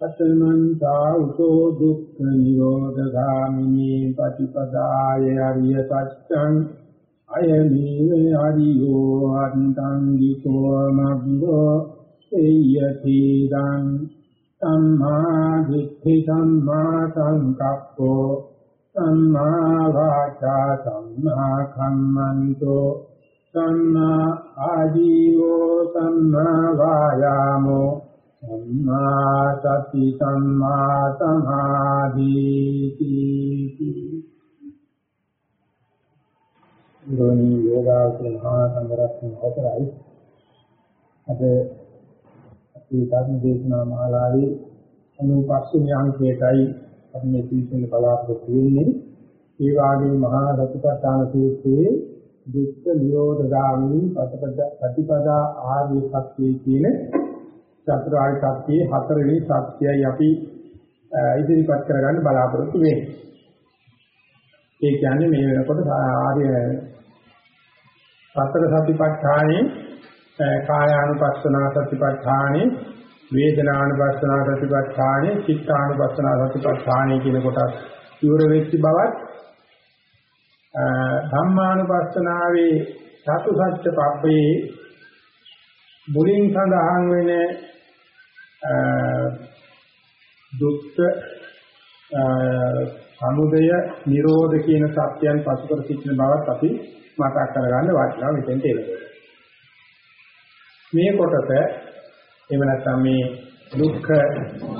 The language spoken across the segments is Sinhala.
අතමන්තා උතෝ දුක්ඛ නිරෝධගාමිනී පටිපදාය අරිය සත්‍යං අයමේ අරියෝ අන්තං විකෝ මග්ගෝ එයති දං සම්මා දිට්ඨි සම්මා සංකප්පෝ සම්මා වාචා සම්මා කම්මන්තෝ සම්මා ආජීවෝ සම්මා වායාමෝ සම්මා සති සම්මා සමාධිති ගෝණී යෝගාවචර මහා සංඝරත්න අවසරයි. අද අපි ධර්ම දේශනා මාලාවේ අනුපස්සුමි අංකයටයි අපි මේ තීසෙන් බලාපොරොත්තු වෙන්නේ. ඒ වාගේ මහා දතුපත්තාන සූත්‍රයේ දුක්ඛ නිරෝධ ගාමී පටිපදා ආර්ය සත්‍යය කියන චතුරාර්ය සත්‍යයේ හතරවෙනි සත්‍යයයි අපි ඉදිරිපත් කරගන්න බලාපොරොත්තු වෙන්නේ. ඒ කියන්නේ මේ වෙනකොට ආර්ය සතර සතිපට්ඨානේ කායානුපස්සනා සතිපට්ඨානේ වේදනානුපස්සනා සතිපට්ඨානේ චිත්තානුපස්සනා සතිපට්ඨානේ කියන කොටස් ඉවර වෙච්ච බවත් ධම්මානුපස්සනාවේ සතු සත්‍ය පබ්බේ මුලින් සඳහන් වෙන දුක්ඛ සමුදය නිරෝධ කියන සත්‍යයන් පසු කර සිටින බවත් අපි මතක් කරගන්න වටිනවා මෙතෙන්ට එනකොට. මේ කොටස එහෙම නැත්නම් මේ දුක්ඛ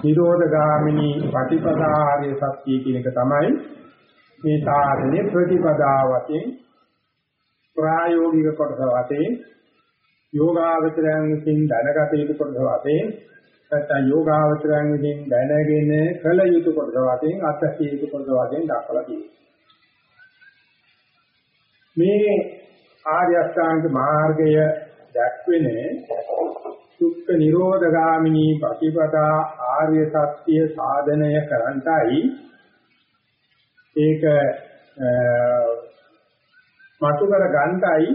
නිරෝධ ගාමිනී ප්‍රතිපදාාර්ය සත්‍ය කියන එක තමයි මේ සාධනේ ප්‍රතිපදාවතෙන් ප්‍රායෝගික කොටස වශයෙන් යෝගාවචරයන් විසින් දැනගත යුතු කොටස වශයෙන් නැත්නම් යෝගාවචරයන් විසින් දැනගෙන කළ යුතු කොටස වශයෙන් අත්‍යවශ්‍ය යුතු කොටස වශයෙන් දක්වලා තියෙනවා. මේ ආර්ය අෂ්ටාංග මාර්ගය දැක්වෙන සුක්ඛ නිරෝධ ගාමිනී ප්‍රතිපදා ආර්ය සත්‍ය සාධනය කරන්ටයි ඒක මතු කර ගන්නයි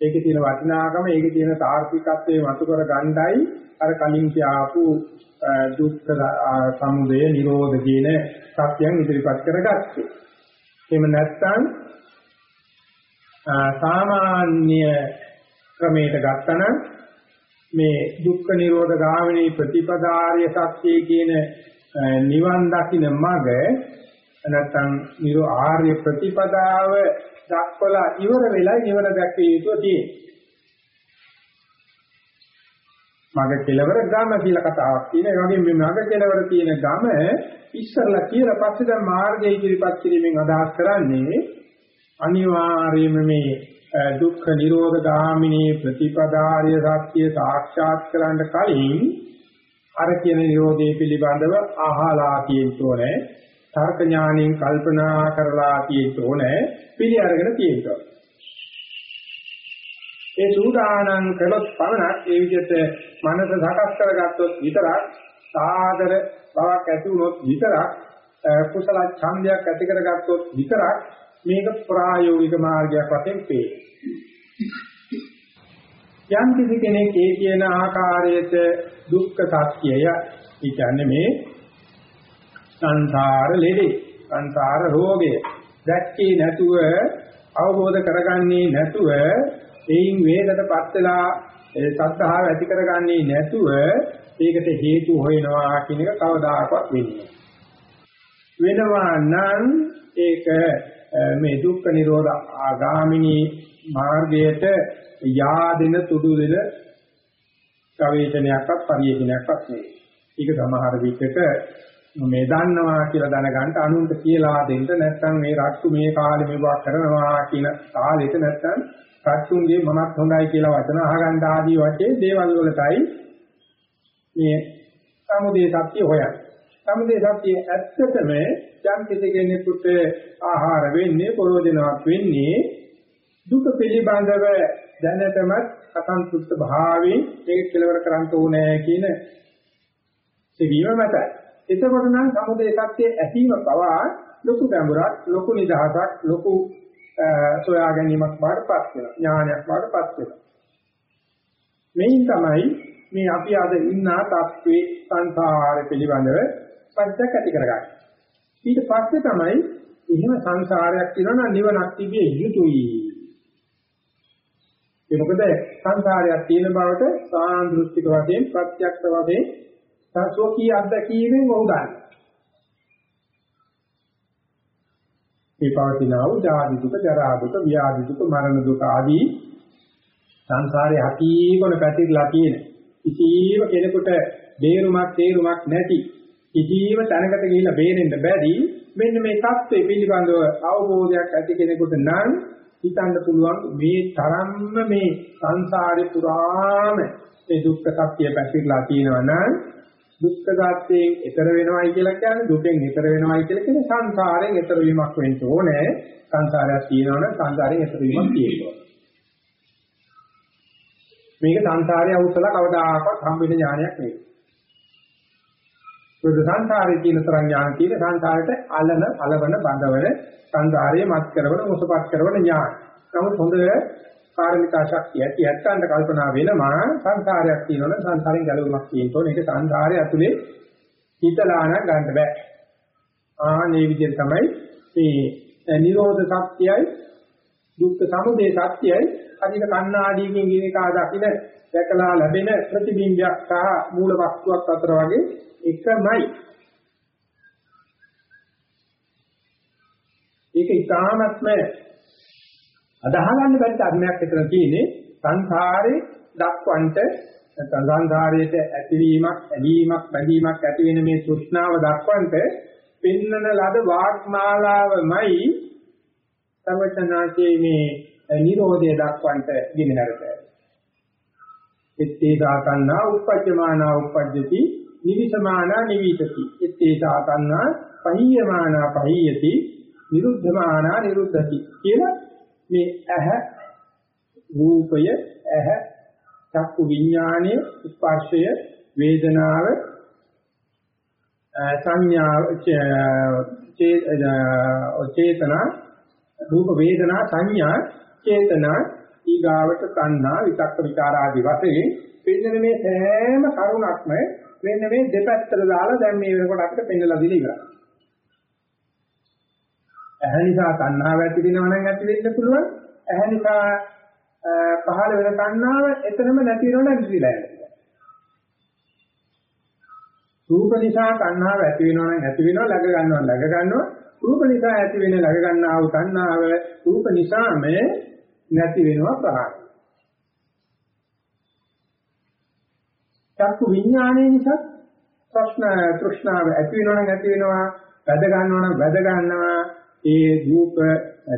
ඒකේ තියෙන වටිනාකම ඒකේ තියෙන තාර්කිකත්වයේ මතු කර ගන්නයි අර කලින් කියආපු දුක්ඛ සමුදය නිරෝධ කියන සත්‍යයන් ඉදිරිපත් කරගත්තේ. එහෙම නැත්නම් සාමාන්‍ය ක්‍රමයට ගත්තනම් මේ දුක්ඛ නිරෝධ ගාමිනී ප්‍රතිපදාර්ය සත්‍යය කියන නිවන් දකින්න මඟ නැත්නම් නිරෝ ආර්ය ප්‍රතිපදාව දක්වලා ඉවර වෙලා නිවන දැක්විය යුතු තියෙනවා. මග කෙලවර ගම කියලා කතාවක් තියෙනවා. ඒ වගේම මේ මග කෙලවර තියෙන ගම ඉස්සරලා කියලා පස්සේ දැන් මාර්ගය ඉදිරිපත් කිරීමෙන් අදහස් කරන්නේ අනිවාර්යයෙන්ම මේ දුක්ඛ නිරෝධ ගාමිනී ප්‍රතිපදාර්ය සත්‍ය සාක්ෂාත් කරන්න කලින් අර කියන නිරෝධය පිළිබඳව අහලා තියෙන්න ඕනේ. තර්ක ඥාණයෙන් කල්පනා කරලා තියෙන්න ඕනේ. පිළි අරගෙන තියෙන්න ඕනේ. ඒ සූදානම් කළොත් පමණක් ඒ විදිහට මනස සකස් කරගත්තොත් විතරක් සාදර බවක් ඇති වුණොත් විතරක් කුසල ඡන්දයක් ඇති කරගත්තොත් විතරක් මේක ප්‍රායෝගික මාර්ගයක් වශයෙන් පේ. යම් කිසි කෙනෙක් ඒ කියන ආකාරයට දුක්ඛ සත්‍යය කියන්නේ මේ සංසාර ලෙඩේ සංසාර රෝගය දැක්කේ නැතුව අවබෝධ කරගන්නේ නැතුව එයින් වේදකටපත් වෙලා සත්‍තාව ඇති කරගන්නේ නැතුව ඒකට හේතු හොයනවා කියන එක කවදාකවත් වෙන්නේ වෙනවා නම් ඒක මේ දුක්ඛ නිරෝධ ආගාමිනී මාර්ගයට yaadෙන තුඩු දෙන ගවේෂණයක්වත් පරිශීලනයක්වත් නෙවෙයි. ඒක සමහර විටක මේ දන්නවා කියලා දැනගන්න අනුන්ට කියලා දෙන්න නැත්නම් මේ රට්ටු මේ කාලේ මේවා කරනවා කියන කාලෙට නැත්නම් රට්ටුන්ගේ මමත් හොඳයි කියලා වචන අහගන්න ආදී වශයෙන් දේවල් වලටයි මේ සමුදේ සත්‍ය හොයන්නේ. සමුදය සත්‍ය ඇත්තටම යම් කිසි කෙනෙකුට ආහාර වෙන්නේ ප්‍රයෝජනවත් වෙන්නේ දුක පිළිබඳව දැනටමත් අසන්තුෂ්ත භාවයෙන් ඒක කෙලවර කරන්න ඕනේ කියන සෙවීම මතයි. එතකොට නම් සමුදය සත්‍ය ඇසීම පවා ලොකු ගැඹුරක්, ලොකු නිදහසක්, ලොකු සොයා ගැනීමක් බාටපත් වෙනවා. ඥානයක් බාටපත් වෙනවා. මේන් තමයි මේ අපි අද ඉන්න තත්ත්වේ සංසාර පිළිබඳව පරිච්ඡක් ඇති කරගන්නේ. ඊට පස්සේ තමයි එහෙම සංසාරයක් තියෙනවා නම් නිවනක් තිබිය යුතුයි. ඒ මොකද සංසාරයක් තියෙන බවට සාන්දෘෂ්ටික වශයෙන් ප්‍රත්‍යක්ෂ වශයෙන් සසෝකී අත්දැකීමෙන් වුදාන. මේ පවතින වූ ජාති දුක, ජරා දුක, ව්‍යාධි දුක, මරණ දුක ආදී සංසාරේ හකීකොන පැතිරලා තියෙන. කිසිම කෙනෙකුට බේරුමක් තේරුමක් නැති කිසිම තැනකට ගිහිල්ලා බේරෙන්න බැරි මෙන්න මේ தත්ත්වය පිළිබඳව අවබෝධයක් ඇති කෙනෙකුට නම් හිතන්න පුළුවන් මේ තරම්ම මේ සංසාරේ පුරාම මේ දුක්ඛ සත්‍ය පැතිරලා තියෙනවා නම් දුක්ඛ සත්‍යයෙන් ඈතර වෙනවයි කියලා කියන්නේ දුකෙන් ඈතර වෙනවයි කියලා කියන්නේ සංසාරයෙන් ඈතර වීමක් වෙන්න ඕනේ. සංසාරයක් තියෙනවනම් සංසාරයෙන් ඈතර වීමක් තියෙනවා. මේක සංසාරයේ අවුස්සල කවදාකවත් හම්බ වෙන ඥානයක් නෙවෙයි. මොකද සංසාරයේ තියෙන තරම් ඥාන තියෙන සංසාරයට අලන අලවන බඳවන සංසාරයේ මත් කරවන මොසපත් කරවන ඥාන. නමුත් හොඳ කාර්මික ශක්තිය ඇති ඇත්තන්ට කල්පනා වෙනවා සංසාරයක් තියෙනවනේ සංසාරයෙන් ගැලවීමක් තියෙන්න ඕනේ. ඒක සංසාරය ඇතුලේ හිතලාන ගන්න බෑ. ආනේ විදිහට තමයි මේ නිරෝධ සත්‍යයයි දුක්ඛ සමුදය සත්‍යයයි අදින කණ්ණාඩියකින් ගිනේකා දකින්න දැකලා ලැබෙන ප්‍රතිබිම්බයක් සහ මූල වස්තුවක් අතර වගේ එකමයි. ඒක ඊටාත්ම අදහ ගන්න බැරි ධර්මයක් විතර තියෙන්නේ සංසාරේ දක්වන්ට නැත්නම් සංසාරයේට ඇතිවීමක්, ඇලීමක්, බැඳීමක් ඇති වෙන මේ තෘෂ්ණාව දක්වන්ට පින්නන ලද වාග්මාලාවමයි සර්වචනාචේ මේ නිරෝධය දක්වන්ට ගෙනහැරට. එත්තේ දාතන්නා උපජ්ජමානා උපජ්ජති නිවිසමානා නිවිසති. එත්තේ දාතන්නා පහියමානා පහියති නිරුද්ධමානා නිරුද්ධති කියලා මේ ඇහ රූපය ඇහ චක්කු විඥානය ස්පර්ශය වේදනාව සංඥා චේතනා රූප වේදනා සංඥා චේතනා ඊගාවට තණ්හා විතක්ක විචාර ආදී වශයෙන් පින්නන මේ සෑම කරුණක්ම මෙන්න මේ දෙපැත්තට දාලා දැන් මේ වෙනකොට අපිට පෙන්නලා දීලා ඉවරයි. ඇහැ නිසා තණ්හාව ඇති වෙනවා නම් ඇති වෙන්න පුළුවන්. ඇහැ නිසා පහළ වෙන තණ්හාව එතනම නැති වෙනව නැති වෙලා යනවා. රූප නිසා තණ්හාව ඇති වෙනවා නම් ඇති වෙනවා läග ගන්නවා läග ගන්නවා. රූප නිසා ඇති වෙන läග ගන්නා වූ තණ්හාව රූප නිසාම නැති වෙනවා ප්‍රහාණය. චක්කු විඥානයේ නිසා ප්‍රශ්න තෘෂ්ණාව ඇති වෙනවා නම් ඇති වෙනවා වැද ගන්නවා නම් වැද ගන්නවා ඒ රූප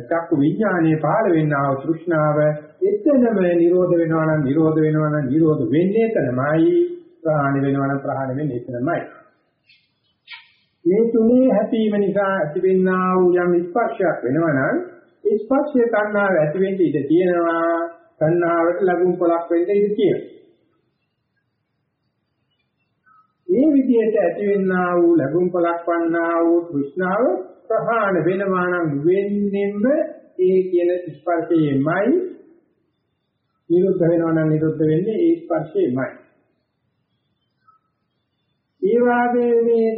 චක්කු විඥානයේ පහළ වෙන්නා වූ තෘෂ්ණාව එතනම නිරෝධ වෙනවා නම් නිරෝධ වෙනවා නම් නිරෝධ වෙන්නේ එතනමයි. ප්‍රහාණය වෙනවා නම් ප්‍රහාණය වෙන්නේ එතනමයි. මේ තුනේ හැපීම නිසා ඇතිවෙනා වූ යම් ස්පර්ශයක් වෙනවා නම් ස්පර්ශය තණ්හාව ඇති වෙන්න ඉඩ තියෙනවා. තණ්හාවට ලඟුම් පොලක් වෙන්න ඉඩ තියෙනවා. මේ විදිහට ඇතිවෙනා වූ ලැබුම් පලක් වන්නා වූ තෘෂ්ණාව ප්‍රහාණ වෙනවා නම් වෙන්නෙම ඒ කියන ස්පර්ශයෙන්මයි නිරුද්ධ වෙනවා නම් නිරුද්ධ වෙන්නේ ඒ ස්පර්ශයෙන්මයි. ඒ වාගේ මේ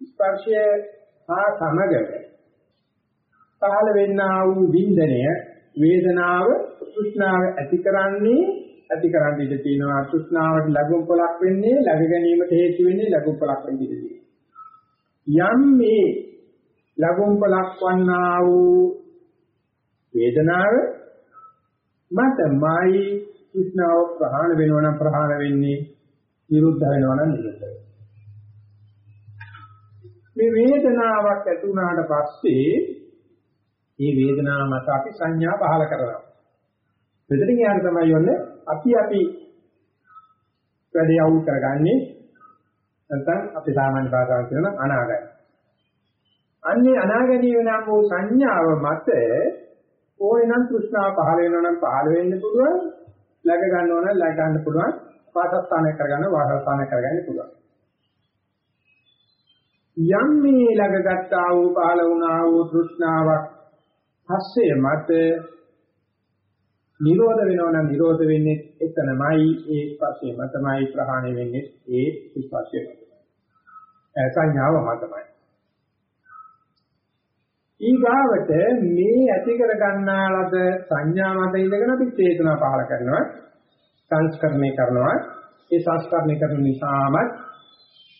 ස්පර්ශය හා සමගම පහළ වෙන්නා වූ වින්දනය වේදනාව තෘෂ්ණාව ඇති කරන්නේ ඇති කරන්න ඉඩ තියෙනවා. තෘෂ්ණාවට ලැබුම් පොලක් වෙන්නේ ලැබ ගැනීමට හේතු වෙන්නේ ලැබුම් පොලක් වෙන්න. ඉඩ තියෙනවා යම් මේ ලැබුම් පොලක් වන්නා වූ වේදනාව මතමයි තෘෂ්ණාව ප්‍රහාණ වෙනවා නම් ප්‍රහාණ වෙන්නේ නිරුද්ධ වෙනවා නම් නිරුද්ධ මේ වේදනාවක් ඇති වුණාට පස්සේ මේ වේදනාව මත අපි සංඥා පහල කරනවා. මෙතනින් යාර තමයි යන්නේ අපි අපි වැඩේ අවුල් කරගන්නේ නැත්නම් අපි සාමාන්‍ය භාෂාවෙන් කියන අනාගතය. අන්නේ අනාගතීව නම් වූ සංඥාව මත ඕනනම් තෘෂ්ණාව පහළ වෙනවා නම් පහළ වෙන්න පුළුවන්. läග ගන්නවා නම් läග ගන්න පුළුවන්. වාසස්ථානය කරගන්න වාසස්ථානය කරගන්න පුළුවන්. යම් මේ ළඟගත්තා වූ පහළ වුණා වූ තෘෂ්ණාවක් පස්සේ මත නිරෝධ වෙනවා නම් නිරෝධ වෙන්නේ එතනමයි ඒ පස්සේ මතමයි ප්‍රහාණය වෙන්නේ ඒ විපස්සේ මතමයි සංඥාව මතමයි ඊගාවට මේ ඇති කර ගන්නා ලද සංඥා මත ඉඳගෙන අපි චේතනා පහල කරනවා සංස්කරණය කරනවා. ඒ සංස්කරණය කරන නිසාම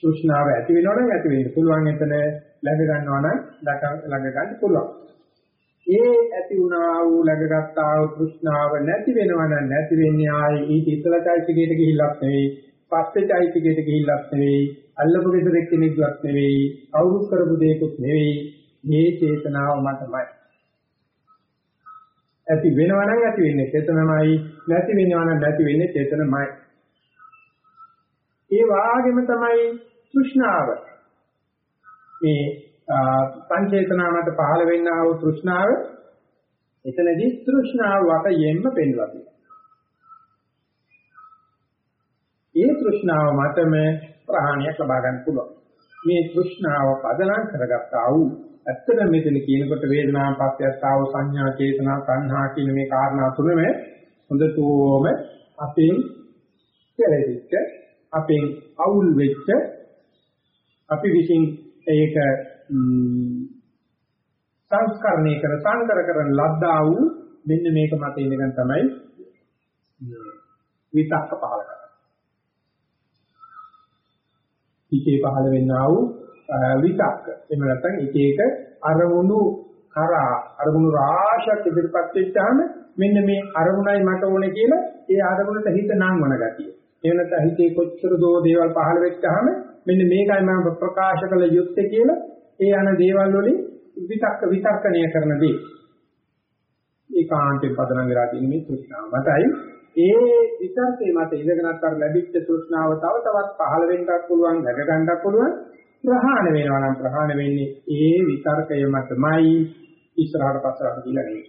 තෘෂ්ණාව ඇති වෙනවනම් ඇති වෙන්න පුළුවන් එතන. ළඟ ගන්නවා නම් ළඟ ගන්න පුළුවන්. ඒ ඇති වුණා වූ ළඟගත්තා වූ තෘෂ්ණාව නැති වෙනවා නම් නැති වෙන්නේ ආයේ ඊට ඉස්සලචෛතිකයට ගිහිල්ලක් නෙවෙයි පස්සේචෛතිකයට ගිහිල්ලක් නෙවෙයි අල්ලපු ගෙදරෙක් කෙනෙක්වත් නෙවෙයි අවුරුත් කරපු දෙයක්වත් නෙවෙයි. මේ චේතනාව මතමයි ඇති වෙනවා නම් ඇති වෙන්නේ චේතනමයි නැති වෙනවා නම් නැති වෙන්නේ චේතනමයි ඒ වාගෙම තමයි තෘෂ්ණාව මේ සංචේතනා මත පහළ වෙන්නා වූ තෘෂ්ණාව එතනදී තෘෂ්ණාව වටයෙන්ම පෙන්වලා තියෙනවා. ඒ තෘෂ්ණාව මතම ප්‍රහාණයක් ලබා ගන්න පුළුවන්. මේ තෘෂ්ණාව පදනම් කරගත්තා වූ ඇත්තට මෙතන කියනකොට වේදනාව පස්සයස්තාව සංඥා චේතනා සංහා කියන මේ කාරණා තුනම හොඳටම අපෙන් කෙරෙහිච්ච අපෙන් අවුල් වෙච්ච අපි විසින් ඒක සංස්කරණය කර සංකර කරන ලද්දා වූ මෙන්න මේක මත ඉඳගෙන තමයි විතක්ක පහල කරන්නේ. හිතේ පහල වෙන්නා වූ විතක්ක. එහෙම නැත්නම් එක එක අරමුණු කරා අරමුණු රාශියක් ඉදිරිපත් වෙච්චාම මෙන්න මේ අරමුණයි මට ඕනේ කියලා ඒ අරමුණට හිත නංවන ගතිය. එහෙම නැත්නම් හිතේ කොච්චර දෝ දේවල් පහල වෙච්චාම මෙන්න මේකයි මම ප්‍රකාශ කළ යුත්තේ කියලා ඒ යන දේවල් වලින් විතක්ක විතර්කණය කරන දේ ඒකාන්තයෙන් පදනම් වෙලා තියෙන මේ තෘෂ්ණාව මතයි ඒ විතර්කේ මත ඉඳගෙනත් අර ලැබිච්ච තෘෂ්ණාව තව තවත් පහළ වෙන්නත් පුළුවන් නැග ගන්නත් පුළුවන් ප්‍රහාණය වෙනවා නම් ප්‍රහාණය වෙන්නේ ඒ විතර්කය මතමයි ඉස්සරහට පස්සට කියලා නෙවෙයි.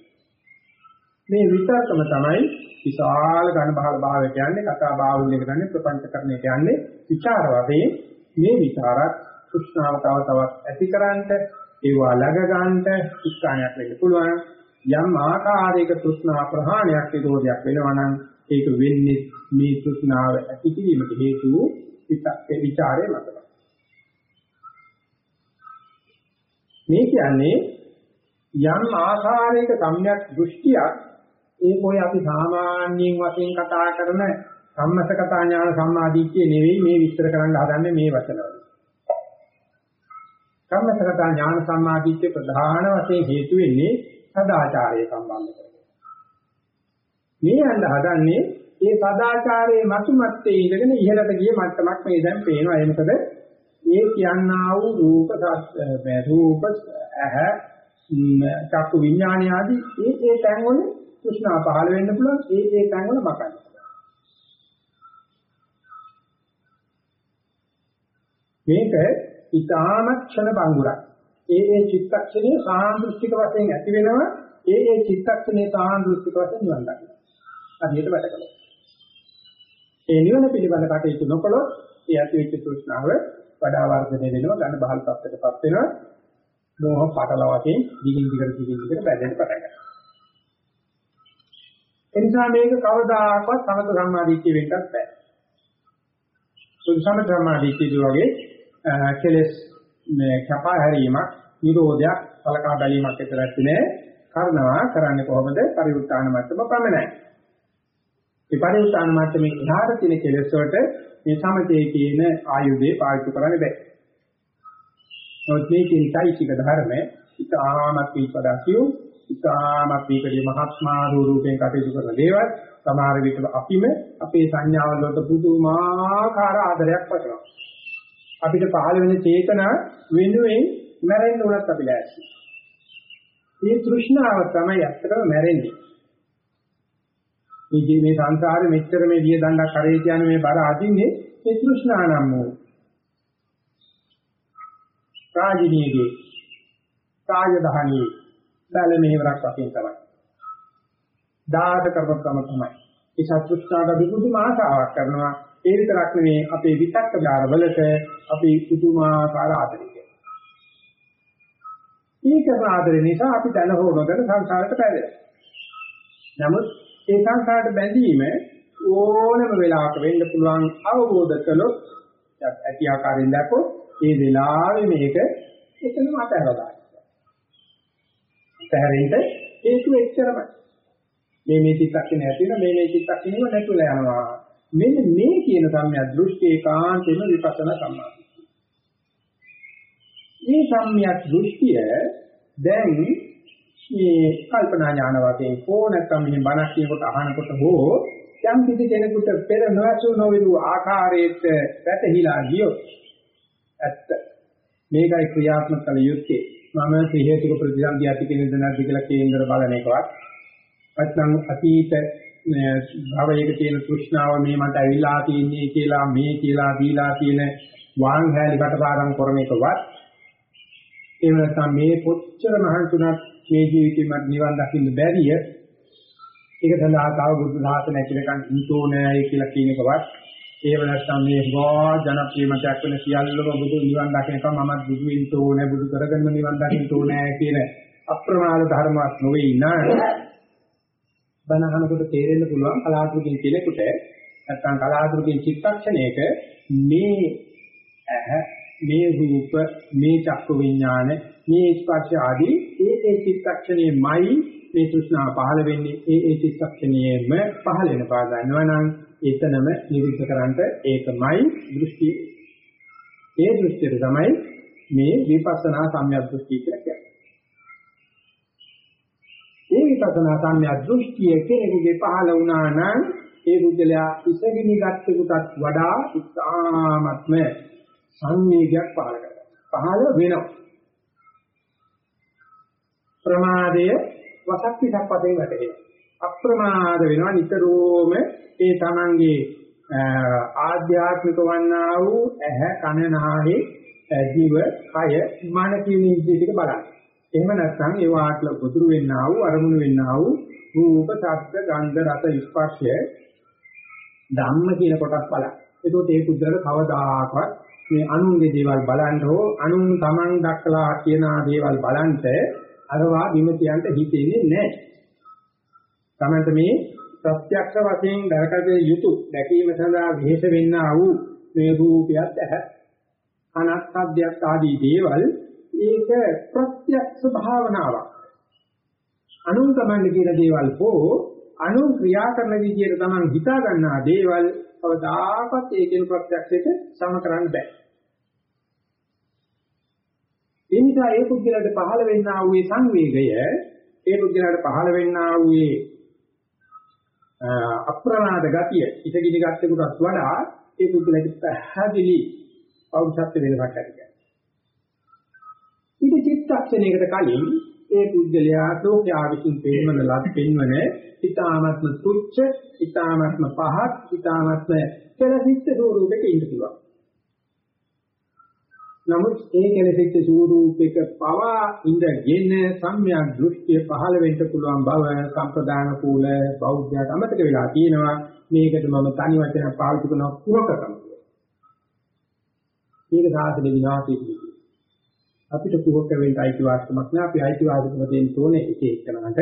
මේ විතර්කම තමයි විශාල ඝන බහල භාවයට යන්නේ කතා බාහුල්‍යක ගන්නේ ප්‍රපංචකරණයට යන්නේ විචාර වශයෙන්. මේ විචාරත් තෘෂ්ණාව තව තවත් ඇතිකරන්ට ඒවා ළඟ ගන්නට උත්සාහයක් වෙන්න පුළුවන්. යම් ආකාරයක තෘෂ්ණා ප්‍රහාණයක් විරෝධයක් වෙනවා නම් ඒක වෙන්නේ මේ තෘෂ්ණාව ඇති කිරීමට හේතු විතක්කේ ਵਿਚාරේ මතයි මේ කියන්නේ යම් ආකාරයක සම්‍යක් දෘෂ්ටියක් ඒ මොයි අපි සාමාන්‍යයෙන් වශයෙන් කතා කරන සම්මතකතා ඥාන සම්මාදිට්ඨිය නෙවෙයි මේ විස්තර කරන්න හදන්නේ මේ වචනවල. සම්මතකතා ඥාන සම්මාදිට්ඨිය ප්‍රධාන වශයෙන් හේතු වෙන්නේ සදාචාරය සම්බන්ධ කරගෙන. මේ යන්න හදන්නේ ඒ සදාචාරයේ මතුමැත්තේ ඉඳගෙන ඉහළට ගිය මට්ටමක් මේ දැන් පේනවා. ඒ මොකද මේ කියන්නා වූ රූප රූප ඇහ චක්කු විඥාන ආදී ඒ ඒ තැන්වල තෘෂ්ණා පහළ වෙන්න පුළුවන් ඒ ඒ තැන්වල මකන්න. මේක ඊටාමත් ක්ෂණ බංගුරක්. ඒ ඒ චිත්තක්ෂණයේ සාන්දෘෂ්ටික වශයෙන් ඇති වෙනවා ඒ ඒ චිත්තක්ෂණයේ සාන්දෘෂ්ටික වශයෙන් නිවන් දකින්න. හරියට වැඩ කළොත්. ඒ නිවන පිළිබඳ කටයුතු නොකළොත් ඒ ඇතිවෙච්ච තෘෂ්ණාව වඩා වර්ධනය වෙනවා ඝන බහල් තත්ත්වයකටපත් වෙනවා. මෝහ පටල වශයෙන් දිගින් දිගට දිගින් දිගට බැඳෙන්න පටන් ගන්නවා. එනිසා මේක කවදාකවත් සමත සම්මාදිට්ඨිය වෙන්නත් බෑ. සමත සම්මාදිට්ඨිය වගේ කෙලස් මේ කපා හැරීමක් නිරෝධයක් සලකා බැලීමක් විතර ඇත්තේ කරනවා කරන්නේ කොහොමද පරිඋත්තාන මට්ටම පමණයි. මේ පරිඋත්තාන මට්ටමේ ඉහාට තියෙන කෙලස් වලට මේ සමතේ කියන ආයුධය පාවිච්චි කරන්න බෑ. නමුත් මේ කියන চৈতසික ධර්ම ඉතාමත් විපදාසියු ඉතාමත් මේකේ මහත්මා රූපයෙන් කටයුතු කරන දේවල් සමහර විට අපිම අපේ සංඥාවල් වලට පුදුමාකාර ආදරයක් පටලවා අපිට පහළ වෙන චේතනා වෙනුවෙන් මැරෙන්න උනත් අපි ලෑස්ති. මේ තෘෂ්ණාව තමයි ඇත්තටම මැරෙන්නේ. මේ මේ සංසාරේ මෙච්චර මේ විය දණ්ඩක් කරේ කියන්නේ මේ බර අදින්නේ මේ තෘෂ්ණා නම් වූ රාජිනීයගේ රාජධානී බැල මෙහෙවරක් වශයෙන් තමයි. දාස කරපතම තමයි. ඒ සත්‍ෘෂ්ඨාට විකුදුම ආශාවක් කරනවා. ඒ විතරක් නෙවෙයි අපේ විතක්ක ධාරවලට අපි පුදුමාකාර ආදරයක්. ඒක ආදරේ නිසා අපි දැන හෝ නොදැන සංසාරයට පැමිණෙනවා. නමුත් ඒ සංසාරයට බැඳීම ඕනම වෙලාවක වෙන්න පුළුවන් අවබෝධ කළොත් ඇති ආකාරයෙන් දැක්කොත් ඒ වෙලාවේ මේක එතනම අතහැරලා දාන්න. අතහැරින්ද හේතු එච්චරමයි. මේ මේ චිත්තක්ෂණය ඇතින මේ මේ චිත්තක්ෂණයම නැතුලා යනවා. මෙන්න මේ කියන සම්මිය දෘෂ්ටි ඒකාන්තෙම විපස්සනා සම්මාදිට්ඨිය. මේ සම්මියක් දෘෂ්ටිය දැන් මේ කල්පනා ඥාන වශයෙන් හෝ නැත්නම් මේ බණක් කියනකොට අහනකොට හෝ යම් කිසි කෙනෙකුට පෙර නොඇසු නොවිරු ආකාරයට වැටහිලා ගියොත් ඇත්ත. මේකයි ක්‍රියාත්මක කළ යුත්තේ. මම හේතුක ප්‍රතිසන්දිය ඇති කෙනෙක්ද නැද්ද කියලා කේන්දර බලන එකවත්. නැත්නම් අතීත භවයක තියෙන තෘෂ්ණාව මේ මට ඇවිල්ලා තියෙන්නේ කියලා මේ කියලා දීලා තියෙන වාන් හැලි කටපාඩම් කරන එකවත් එහෙම නැත්නම් මේ කොච්චර මහන්තුණත් මේ ජීවිතේ මට නිවන් දකින්න බැරිය. ඒක සඳහා තව බුදු සාසන ඇතුලකන් හිතෝ නෑ කියලා කියන එකවත් එහෙම නැත්නම් මේ ගෝ ජනප්‍රිය මතයක් වෙන සියල්ලම බුදු නිවන් දකින්නකම් මමත් බුදු වෙන්න ඕනේ බුදු කරගෙන නිවන් දකින්න ඕනේ කියන අප්‍රමාද ධර්මයක් නොවේ නා බණහනකොට තේරෙන්න පුළුවන් කලාතුරකින් කෙනෙකුට නැත්නම් කලාතුරකින් චිත්තක්ෂණයක මේ ඇහ මේ රූප මේ චක්ක විඥාන මේ ස්පර්ශ ආදී ඒ ඒ චිත්තක්ෂණයමයි මේ තෘෂ්ණාව පහළ වෙන්නේ ඒ ඒ චිත්තක්ෂණයෙම පහළ වෙන පා ගන්නවා නම් එතනම නිරුද්ධ කරන්ට ඒකමයි දෘෂ්ටි ඒ දෘෂ්ටියට තමයි මේ විපස්සනා සම්‍යක් දෘෂ්ටි කියලා කියන්නේ. ඒ විපස්සනා සම්‍යක් දෘෂ්ටිය කෙනෙකුගේ පහළ වුණා නම් ඒ බුද්ධලයා ඉසගිනි ගත්තෙකුටත් වඩා ඉතාමත්ම සංවේගයක් පහළ කරගන්නවා. පහළ වෙනවා. ප්‍රමාදය වසක් පිටක් වශයෙන් වැටෙනවා. අප්‍රමාද වෙනවා නිතරම ඒ තමන්ගේ ආධ්‍යාත්මික වන්නා වූ ඇහ කන නාහේ ජීව කය මන කියන ඉදිරියට බලන්න. එහෙම නැත්නම් ඒ වාටල ගොදුරු වෙන්නා වූ අරමුණු වෙන්නා වූ රූප, ශබ්ද, ගන්ධ, රස, ස්පර්ශය ධම්ම කියන කොටස් බලන්න. ඒකෝට ඒ පුද්ගලට කවදාකවත් මේ අනුන්ගේ දේවල් බලන්න හෝ අනුන් Taman දක්ලා කියන දේවල් බලන්ට අරවා විමතියන්ට හිතෙන්නේ නැහැ. Tamanට මේ ප්‍රත්‍යක්ෂ වශයෙන් දැකගත යුතු දැකීම සඳහා විහෙස වෙන්නා වූ මේ රූපයත් ඇහ අනත් සද්දයක් ආදී දේවල් ඒක ප්‍රත්‍යක්ෂ භාවනාවක්. අනුන් Taman කියන දේවල් හෝ අනුන් ක්‍රියා කරන විදිහට Taman හිතා ගන්නා දේවල් කවදාකවත් ඒකෙන් ප්‍රත්‍යක්ෂයට සම කරන්න බෑ. ඒ නිසා ඒ පුද්ගලයාට පහළ වෙන්නා වූ ඒ සංවේගය ඒ පුද්ගලයාට පහළ වෙන්නා වූ ඒ අප්‍රමාද ගතිය ඉතගිනි ගත්තෙකුටත් වඩා ඒ පුද්ගලයාට පැහැදිලි අවශ්‍යත්ව වෙනසක් ඇති ඉත චිත්තක්ෂණයකට කලින් ඒ පුද්ගලයා ලෝකයා විසින් පෙන්වන ලද පෙන්වන ඊ타මත්ම තුච්ච ඊ타මත්ම පහත් ඊ타මත්ම කෙලසිත ස්වරූපයක ඉඳිවා නමුත් ඒ කෙලසිට ස්වරූපයක පවා ඉඳගෙන සම්‍යක් දෘෂ්ටිය පහළ වෙන්න පුළුවන් බව සම්ප්‍රදාන කූල බෞද්ධයාට අමතක වෙලා තියෙනවා. මේකට මම තනි වචනයක් පාවිච්චි කරන කුහකකම. මේක සාසන විනාශයේදී අපිට කුහක වෙන්න අයිතිවාසිකමක් නෑ අපි අයිතිවාසිකම දෙන්න ඕනේ එක එකනකට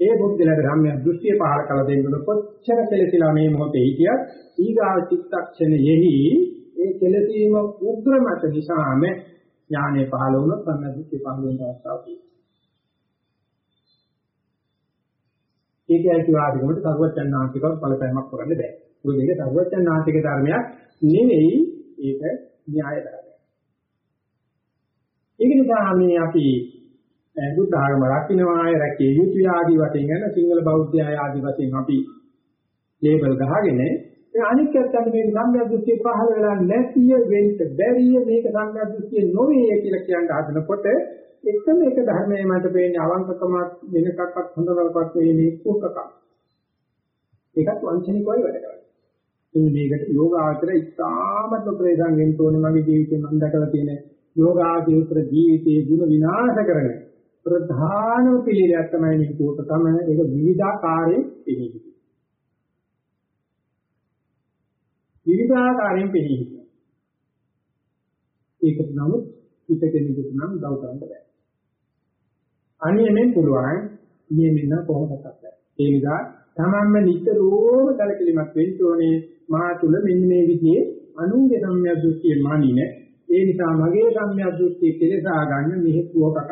ඒ බුද්ධලට ධම්මය දෘෂ්ටිය පහල කළ දෙන්න කොච්චර කෙලසිලා මේ මොහොතේ හිටියත් ඊගාව චිත්තක්ෂණයෙහි ඒ කෙලසීම උග්‍ර මත නිසාම ඥානය පහළ වුණොත් සම්මා දෘෂ්ටිය පහළ වෙන අවස්ථාවක් ඒකයි අයිතිවාසිකමට සර්වචන්නාන්තිකව බලපෑමක් කරන්න බෑ. මොකද ඒක සර්වචන්නාන්තික ධර්මයක් නෙවෙයි ඒක න්‍යාය ධර්මයක්. ඒක නිසා මේ අපි බුද්ධ ධර්ම රකින්නවා රැකිය යුතු ආදී වශයෙන් යන සිංහල බෞද්ධ ආදී වශයෙන් අපි ලේබල් ගහගෙන ඒ අනික් පැත්තට මේ සම්මියදෘෂ්ටි පහළ වෙලා නැතිය වෙන්න බැරිය මේක සම්මියදෘෂ්ටි නොවේ කියලා කියන හදනකොට එකම එක ධර්මයේ මට පේන්නේ අවංකකමක් වෙනකක්වත් හොඳවක්වත් නෙවෙයි කුක්කකක්. ඒකත් වංචනිකවයි වැඩ කරන්නේ. ඉතින් මේකට යෝග ආචර ඉතාමත් ප්‍රේසම් වෙන්න ඕනේ මගේ ජීවිතේ මම දැකලා තියෙන යෝගාචිත්‍ර ජීවිතයේ ಗುಣ විනාශ කරන ප්‍රධානම පිළිලයක් තමයි මේ කෝට තමයි ඒක විවිධාකාරයෙන් පෙනී සිටින. විවිධාකාරයෙන් පෙනී සිටින. ඒකට නමුත් හිත කෙනෙකුට නම් දව කරන්න බෑ. අනියමෙන් පුළුවන් නියමෙන් නම් කොහොමදත් බෑ. ඒ නිසා තමන්ම නිතරම කලකිරීමක් වෙන්න ඕනේ මා තුල මෙන්න මේ විදිහේ අනුන්ගේ සම්මිය දෘෂ්ටිය මානින ඒ නිසා මගේ සම්මිය දෘෂ්ටිය කෙලසා ගන්න මෙහෙතුවකට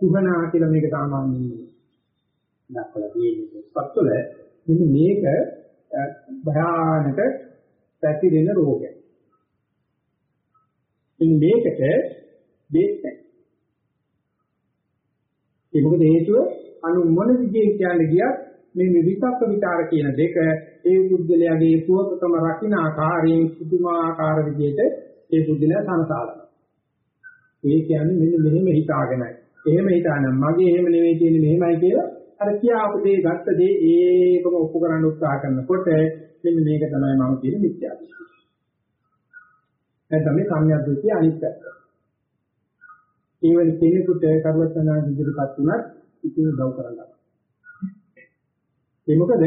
කුහනා කියලා මේක සාමාන්‍යයෙන් දක්වලා තියෙන්නේ පස්වල මෙන්න මේක භයානක පැතිරෙන රෝගයක්. ඉතින් මේකට බේත් නැහැ. ඒ මොකද හේතුව අනු මොන විදියෙන් කියන්නේ ගියත් මේ විතක්ක විචාර කියන දෙක ඒ බුද්ධලයාගේ සුවකකම රකින්න ආකාරයෙන් පුදුමාකාර විදිහට ඒ බුද්ධලයා සනසාලනවා. ඒ කියන්නේ මෙන්න මෙහෙම හිතාගෙනයි. එහෙම හිතානම් මගේ එහෙම නෙවෙයි තියෙන්නේ මෙහෙමයි කියලා අර කියාපු දේ ගත්ත දේ ඒකම ඔප්පු කරන්න උත්සාහ කරනකොට මෙන්න මේක තමයි මම කියන මිත්‍යා දෘෂ්ටිය. නැත්නම් මේ සම්‍යක් දෘෂ්ටිය අනිත් පැත්ත. ඒ වෙන කෙනෙකුට කරුවචනා ඉදිරිපත් වුණත් ඉතින් උදව් කරන්න. ඒ මොකද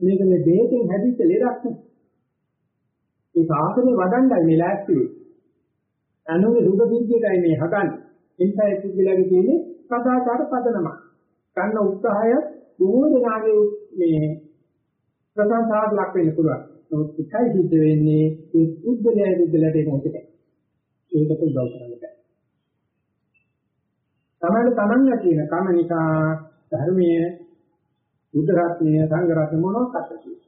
මේක මේ දෙයකින් හැදිච්ච ලෙඩක් නේ. ඒ සාසනේ වඩන්නයි මේ ලෑස්ති වෙන්නේ. අනුගේ දුක පිළිගේටයි මේ හදන්නේ. එන්ටයි පිළිගලගේ තියෙන්නේ සදාචාර පදනම. ගන්න උත්සාහය දුරදෙනාගේ මේ ප්‍රසංසාවට ලක් වෙන්න පුළුවන්. නමුත් එකයි සිද්ධ වෙන්නේ ඒ බුද්ධලයා බුද්ධලට ඒක මොකද? ඒකට උදව් කරන්න බෑ. තමයි තමන්ලා කියන කම නිසා ධර්මයේ බුද්ධ රත්නය සංඝ රත්න මොනවත් අත්දැකීම.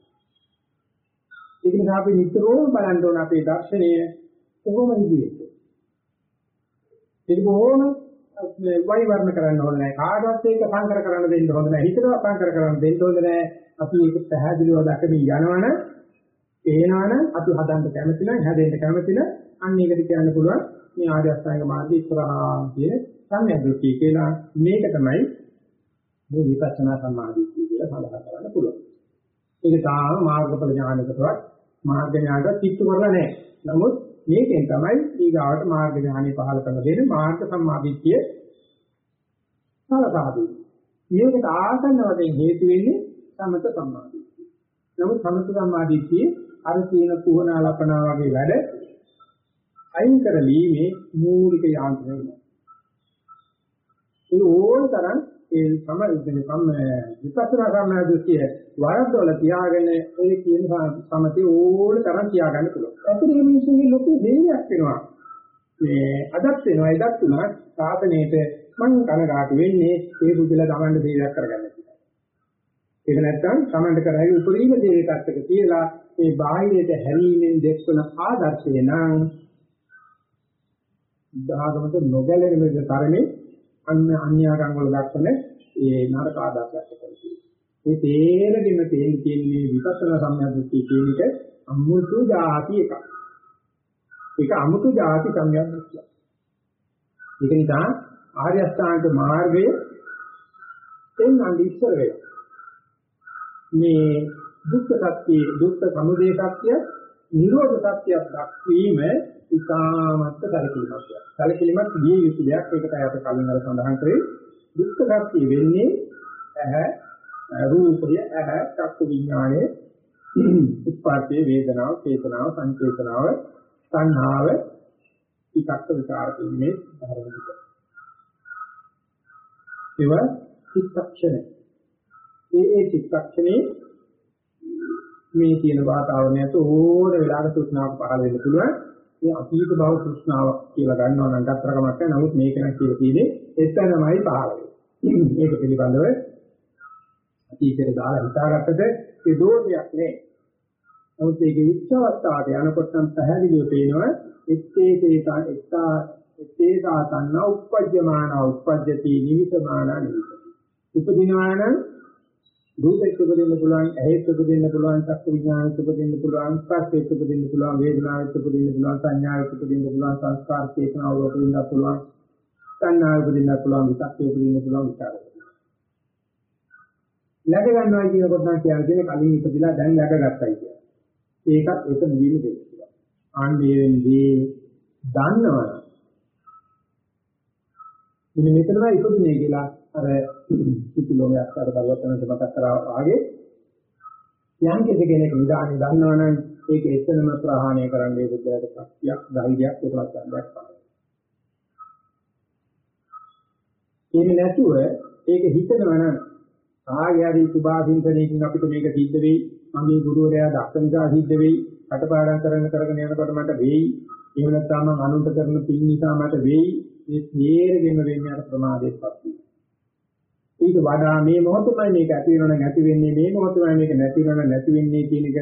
ඒක නිසා අපි නිතරම බලන්න ඕන අපේ දර්ශනය කොහොම ඉදිරියට. ඒක බොහොම වෛවර්ණ කරන්න ඕනේ නැහැ. කාටවත් ඒක සංකර කරන්න දෙන්න හොඳ නැහැ. හිතට සංකර කරන්න දෙන්න හොඳ නැහැ. අපි ඒක පැහැදිලිව දකින්න යනවනම් එහෙනවනම් අපි හදන්න කැමති නම් හැදෙන්න කැමති නම් අන්න ඒකට කියන්න පුළුවන් මේ ආර්ය අෂ්ටාංග මාර්ගය ඉස්සරහා කියන සම්‍යක්දෘෂ්ටි කියලා මේක තමයි මේ විපස්සනා සමාධිය කියලා සඳහන් කරන්න පුළුවන්. ඒක තාම මාර්ගඵල ඥානයකටවත් මාර්ග ඥානයට කිට්ටු කරලා නැහැ. නමුත් මේකෙන් තමයි ඊගාවට මාර්ග ඥානෙ පහල කරන දෙන මාර්ග සම්මාදිට්ඨිය සලසාදී. මේකට ආසන්න වශයෙන් හේතු වෙන්නේ සමත සම්මාදිට්ඨිය. නමුත් සමත සම්මාදිට්ඨිය අර තියෙන කුහනා ලපනා වගේ වැඩ අයින් කරලීමේ මූලික යාන්ත්‍රණය වෙනවා. ඒ ඕන තරම් ඒ සම සම විපස්සනා සම්මා දෘෂ්ටිය වරද්දවල තියාගෙන ඔය කියන සමතේ ඕන තරම් තියාගන්න පුළුවන්. ඇත්තටම මේ මිනිස්සුන්ගේ ලොකු දෙයක් වෙනවා. මේ අදත් වෙනවා එදත් උනා සාසනයේට මං කනගාටු වෙන්නේ ඒ බුදුලා ගමන්න දෙයක් කරගන්න කියලා. ඒක නැත්තම් සමන්ඩ කරයි උපරිම දේවයක් අත්තක කියලා මේ බාහිරයට හැරීමෙන් දෙක්වන ආදර්ශය නම් උදාගමක නොගැලෙන තරමේ අන්න අන්‍යාගම් වල දක්වන ඒ නරක ආදාසයක් කරන්නේ. මේ තේරෙන්න තේින් තියෙන මේ විපස්සනා සම්යද්දෘෂ්ටි කියන එක අමුතු જાති එකක්. ඒක අමුතු જાති සම්යද්දෘෂ්ටියක්. ඒක නිසා ආර්ය අෂ්ටාංග මාර්ගය එන්නන් ඉස්සර වෙලා. මේ දුක්ඛ සත්‍ය දුක්ඛ සමුදය සත්‍ය නිරෝධ සත්‍යයක් දක්වීම ඉතාමත් කලකිරීමක්. කලකිරීමක් විය යුතු දෙයක්. ඒකට අයත කලින් අර සඳහන් කරේ දුක්ඛ සත්‍ය වෙන්නේ ඇහැ රූපය ඇහැ චක්කු විඥානය උත්පාදයේ වේදනාව චේතනාව සංචේතනාව සංහාව විචක්ක විචාර කියන්නේ ධර්ම ටික. ඒවා චිත්තක්ෂණ. ඒ ඒ චිත්තක්ෂණේ මේ තියෙන වාතාවරණයට ඕන වෙලාවක තෘෂ්ණාවක් පහළ වෙන්න පුළුවන්. මේ අතීත භව තෘෂ්ණාවක් කියලා ගන්නවා නම් ගත්තරකමක් නැහැ. නමුත් මේක නම් කියලා තියෙන්නේ එතනමයි පහළ වෙන්නේ. මේක පිළිබඳව අතීතයට දාලා හිතාගත්තද ඒ දෝෂයක් නේ. නමුත් ඒකේ උච්චවස්ථාවට යනකොට නම් පැහැදිලිව පේනවා එත්තේ තේතා එත්තා එත්තේසා තන්න උප්පජ්ජමාන උප්පජ්ජති නිවිසමාන නිවිසති. උපදිනවා නම් රූපෙත් උපදින්න පුළුවන්, ඇහෙත් උපදින්න පුළුවන්, චක්කු විඥානෙත් උපදින්න පුළුවන්, ස්පර්ශෙත් උපදින්න පුළුවන්, වේදනාවෙත් උපදින්න පුළුවන්, සංඥාවෙත් උපදින්න පුළුවන්, සංස්කාර චේතනාව උපදින්න පුළුවන්, සංඥාව උපදින්න පුළුවන්, විතක්කේ උපදින්න පුළුවන්, විචාරය. läග ගන්නවා කියනකොට නම් කියන්නේ කලින් ඉපදිලා දැන් läග ගත්තයි කියන්නේ. ඒකත් එක නිවීම දෙයක්. ආන්දේෙන්දී දන්නවනම් මෙන්න මෙතනයි ඉපදුනේ කියලා අර කිලෝමීටර් අතර බලවතනට මතක් කරා ආගේ. යම් කෙනෙක් නිදානේ දන්නවනම් ඒක එතනම ප්‍රහාණය කරන්න ඒ බුද්ධයාට ශක්තියක් ධෛර්යයක් ඒකවත් ගන්නක් පාන. ඒක නැතුව ඒක හිතනවනම් ආයෙරි සුභාසින්තනයකින් අපිට මේක සිද්ධ වෙයි. මගේ ගුරුවරයා දක්ෂ නිසා සිද්ධ වෙයි. අටපාඩම් කරගෙන කරගෙන යනකොට මට වෙයි. එහෙම නැත්නම් මම අනුන්ට කරන පින් නිසා මට වෙයි. මේ සියරගෙම වෙන්නේ අර ප්‍රමාදයටපත් වීම. ඊට වඩා මේ මොහොතමයි මේක ඇති වෙනවනම් ඇති වෙන්නේ මේ මොහොතමයි මේක නැති වෙනවනම් නැති වෙන්නේ කියන එක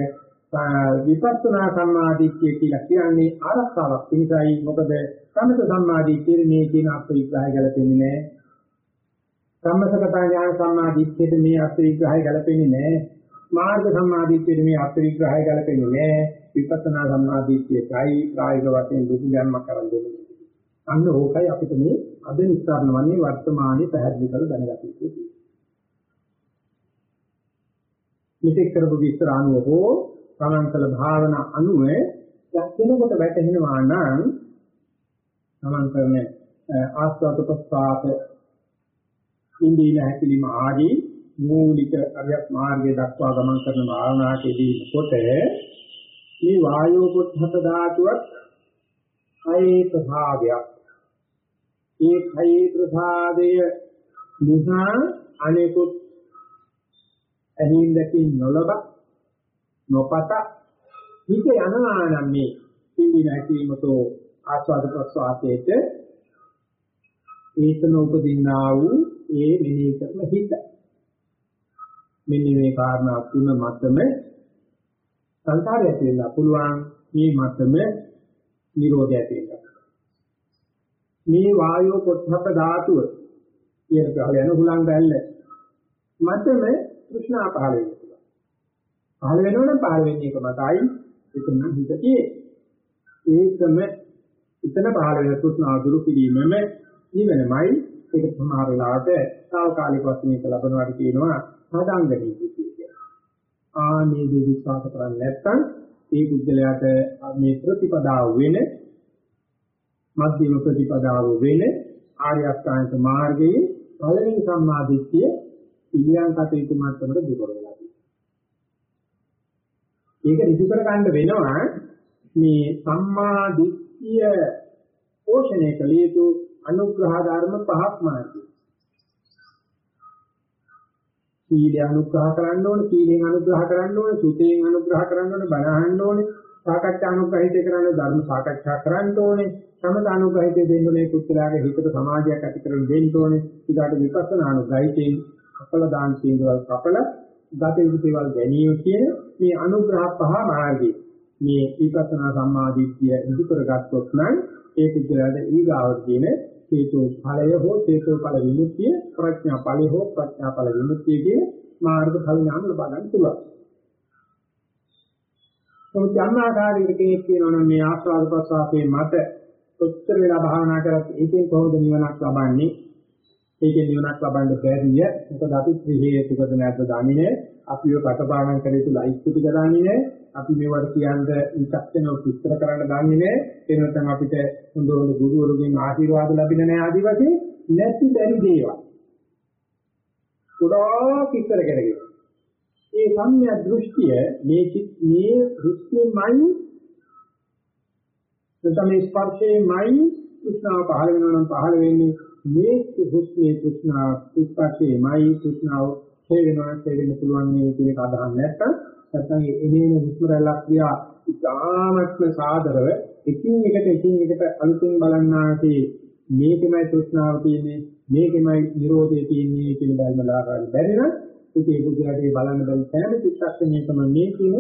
විපස්සනා සම්මාදිට්ඨිය කියලා කියන්නේ ආරක්ෂාවක් නිසායි මොකද සමත සම්මාදිට්ඨියේ මේ කියන අර්ථ විග්‍රහය ගැලපෙන්නේ නැහැ. සම්මසකතා ඥාන සම්මාදිට්ඨියට මේ අර්ථ විග්‍රහය ගැලපෙන්නේ නැහැ. මාර්ග සම්මාදිට්ඨියට මේ අර්ථ විග්‍රහය ගැලපෙන්නේ නැහැ. විපස්සනා සම්මාදිට්ඨියයි ප්‍රායෝගික වශයෙන් දුක ගැනීමක් කරන් දෙන්නේ. අන්න ඕකයි අපිට මේ අද නිස්සාරණ වන්නේ වර්තමානයේ පැහැදිලි කර දැනගත යුතුයි. මෙතෙක් කරපු විස්තර අනුව හෝ සමන්තල භාවනා අනුව යක්කෙනකොට වැටෙනවා නම් සමන් කරන ආස්වාද ප්‍රස්තාප ඉන්දීන හැකිලිම ආදී මූලික අරියත් මාර්ගය දක්වා ගමන් කරන භාවනාවේදී කොට මේ වායෝ පොත්හත ධාතුවත් කයේ ප්‍රභාවයක් ඒ කයේ ප්‍රසාදය නිසා අනෙකුත් ඇහින් දැකින් නොලබ නොපත හිත යනවා නම් මේ පිළි නැතිවතෝ ආස්වාද ප්‍රසආතේට ඒතන උපදින්නා වූ ඒ මෙනෙහි කරන හිත. මෙන්න මේ කාරණා තුන මතම සංසාරය ඇති වෙන්න පුළුවන්. මේ මතම නිරෝධය ඇති වෙනවා. මේ වායෝ පොත්හප ධාතුව කියන කාලය යන හුලං බැල්ල මතම કૃષ્ණා පහළ වෙනවා. පහළ වෙනවනම් පහළ වෙන්නේ එක මතයි එතන හිතේ ඒකම එතන පහළ වෙන કૃષ્ණා දුරු කිරීමම නිවනමයි ඒක සමහර වෙලාවට తాවකාලික වශයෙන් එක ලබනවාට කියනවා සාදාංගදී කියලා. ආ මේ දේ විශ්වාස කරන්නේ නැත්නම් ඒ බුද්ධලයාට මේ ප්‍රතිපදාව වෙන මධ්‍යම ප්‍රතිපදාව වෙන ආර්ය අෂ්ටාංග මාර්ගයේ පළවෙනි සම්මාදිට්ඨිය පිළියම් කටයුතු මට්ටමට දුර වෙලා තියෙනවා. ඒක ඍජු කර ගන්න වෙනවා මේ සම්මාදිට්ඨිය පෝෂණය කළ යුතු අනුග්‍රහ ධර්ම පහක් මාර්ගය. සීලය අනුග්‍රහ කරන්න ඕනේ, සීලෙන් අනුග්‍රහ කරන්න ඕනේ, සුතෙන් අනුග්‍රහ කරන්න ඕනේ, බණ අහන්න ඕනේ, සාකච්ඡා අනුග්‍රහිත කරන්න ධර්ම සාකච්ඡා කරන්න ඕනේ, සමත අනුග්‍රහිත දෙන්න ඕනේ, කුච්චලාගේ හිතට සමාජයක් ඇති කරගෙන දෙන්න ඕනේ, ඊට විපස්සනා අනුග්‍රහිතෙන් කපල දාන තීන්දුවල් කපල ගත යුතු දේවල් ගැනීම කියන මේ අනුග්‍රහ පහ මාර්ගයේ. මේ විපස්සනා සම්මාදිට්ඨිය ඉදු කරගත්තොත් නම් ඒ කුච්චලාට ඊගාවට කියන හේතු ඵලය හෝ හේතු ඵල විමුක්තිය ප්‍රඥා ඵලය හෝ ප්‍රඥා ඵල විමුක්තිය කියන මාර්ග ඵල ඥාන ලබා ගන්න පුළුවන්. මොකද යම්නාකාරයකට කෙනෙක් කියනවා නම් මේ ආස්වාද ප්‍රසආපේ මත කොච්චර වෙලා භාවනා කරත් ඒකෙන් කොහොමද නිවනක් ලබන්නේ? ඒකෙන් නිවනක් ලබන්න බැරිය. මොකද අපි ත්‍රි හේතුකද නැද්ද දන්නේ අපිව කටපාඩම් කළ යුතු ලයිස්ට් ටික දන්නේ නැහැ. අපි මේවට කියන්නේ විචක්ෂණව විස්තර කරන්න දන්නේ නැහැ. ඒ නැත්නම් අපිට හොඳ හොඳ ගුරුවරුගෙන් ආශිර්වාද ලැබෙන්නේ නැහැ ආදි වශයෙන් නැති බැරි දේවල්. ගොඩාක් ඉස්සර කරගෙන. ඒ සම්මිය දෘෂ්ටිය මේ මේ දෘෂ්ටියමයි නැත්නම් ස්පර්ශයේමයි කෘෂ්ණාව පහළ වෙනවා නම් පහළ වෙන්නේ මේ දෘෂ්ටියේ කෘෂ්ණා ස්පර්ශයේමයි කෘෂ්ණාව හේවෙනවා හේවෙන්න පුළුවන් මේ කියන එක අදහන් නැත්නම් නැත්නම් එනේන විස්මරලක් කියා ඉතාමත්ම සාදරව එකින් එකට එකින් එකට අලුතින් බලන්නාසේ මේකමයි තෘෂ්ණාව තියෙන්නේ මේකමයි නිරෝධය තියෙන්නේ කියන බැලම ලාගන්න බැරි නම් ඉතින් ඒක උදේට බලන්න බැරි සෑම චිත්තක්ෂණයකම මේ කියන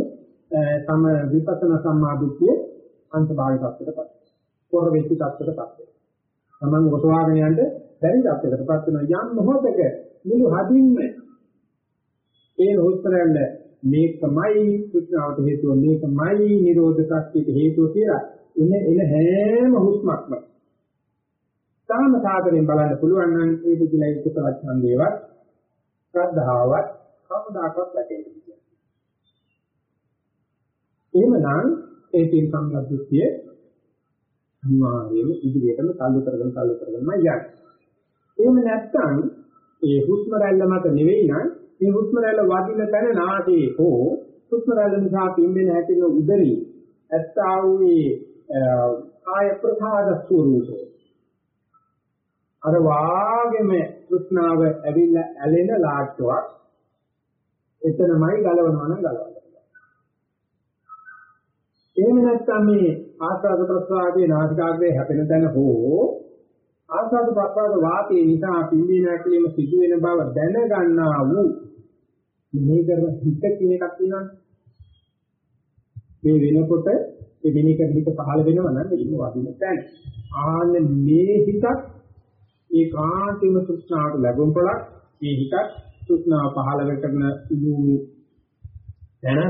සම විපස්සනා සම්මාදිට්ඨිය අන්තභාවිකත්වයටපත් කොර වෙච්ච තත්ත්වයටපත් තමන් ඔසවාගෙන යන්න බැරි තත්ත්වයකටපත් වෙන යම් මොහොතක මුළු හදින්ම ඒ උත්තරයන්ද මේකමයි සුත්‍රාවට හේතුව මේකමයි නිරෝධ ශක්තියට හේතුව කියලා එන එන හැම හුස්මක්ම තාම සාදරයෙන් බලන්න පුළුවන් නම් ඒ පුදුලයි කුසල ඡන්දේවත් ශ්‍රද්ධාවත් කවදාකවත් වැටෙන්නේ නැහැ. එහෙමනම් ඒ තින් සම්බුද්ධිය අනිවාර්යයෙන්ම ඉදිරියටම තල්ලු කරගෙන තල්ලු කරගෙනම යන්නේ. එහෙම නැත්නම් ඒ හුස්ම රැල්ල මත නෙවෙයි නම් මේ හුස්ම රැල්ල වදින තැන නාසයේ හෝ හුස්ම රැල්ල නිසා පිම්බෙන හැටෙන උදරේ ඇත්තා වූ ආය ප්‍රසාද ස්වරූපය. අර වාගෙම කෘෂ්ණාව ඇවිල්ලා ඇලෙන ලාට්ටුවක් එතනමයි ගලවනවා නම් ගලවන්න. එහෙම නැත්නම් මේ ආස්වාද ප්‍රසආදී නාසිකාග්‍රේ හැපෙන තැන හෝ ආස්වාද ප්‍රසආද වාතයේ නිසා පිම්බීම හැකීම සිදු වෙන බව දැනගන්නා වූ මේ කරන හිත කියන එකක් තියෙනවා. මේ වෙනකොට ඒ විනික හිත පහළ වෙනවා නම් ඒක වදින තැන. ආන්න මේ හිතත් ඒකාන්තම සුස්නාවට ලැබුම් පොලක් මේ හිතත් සුස්නාව පහළ කරන ඉදු දැන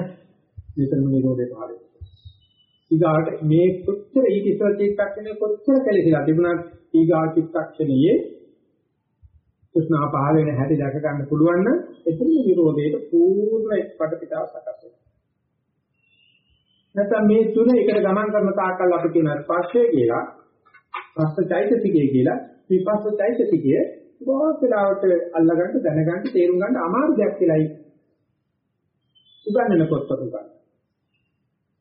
විතරම නිරෝධේ පහළ වෙනවා. ඊගාට මේ කොච්චර ඊට ඉස්සර චිත්තක්ෂණය කොච්චර කැලේලා තිබුණත් ඊගා චිත්තක්ෂණයේ සුස්නාව පහළ වෙන හැටි දැක ගන්න පුළුවන් නම් එතන නිරෝධයට පූර්ණ පටපිටාව සකස් වෙනවා. නැත්නම් මේ තුන එකට ගමන් කරන තාක්කල් අපි කියන ස්පර්ශය කියලා පස්සචෛතසිකය කියලා විපස්සචෛතසිකය බොහෝ වෙලාවට අල්ලගන්න දැනගන්න තේරුම් ගන්න අමාරු දෙයක් කියලායි උගන්වන පොත්වල උගන්වන.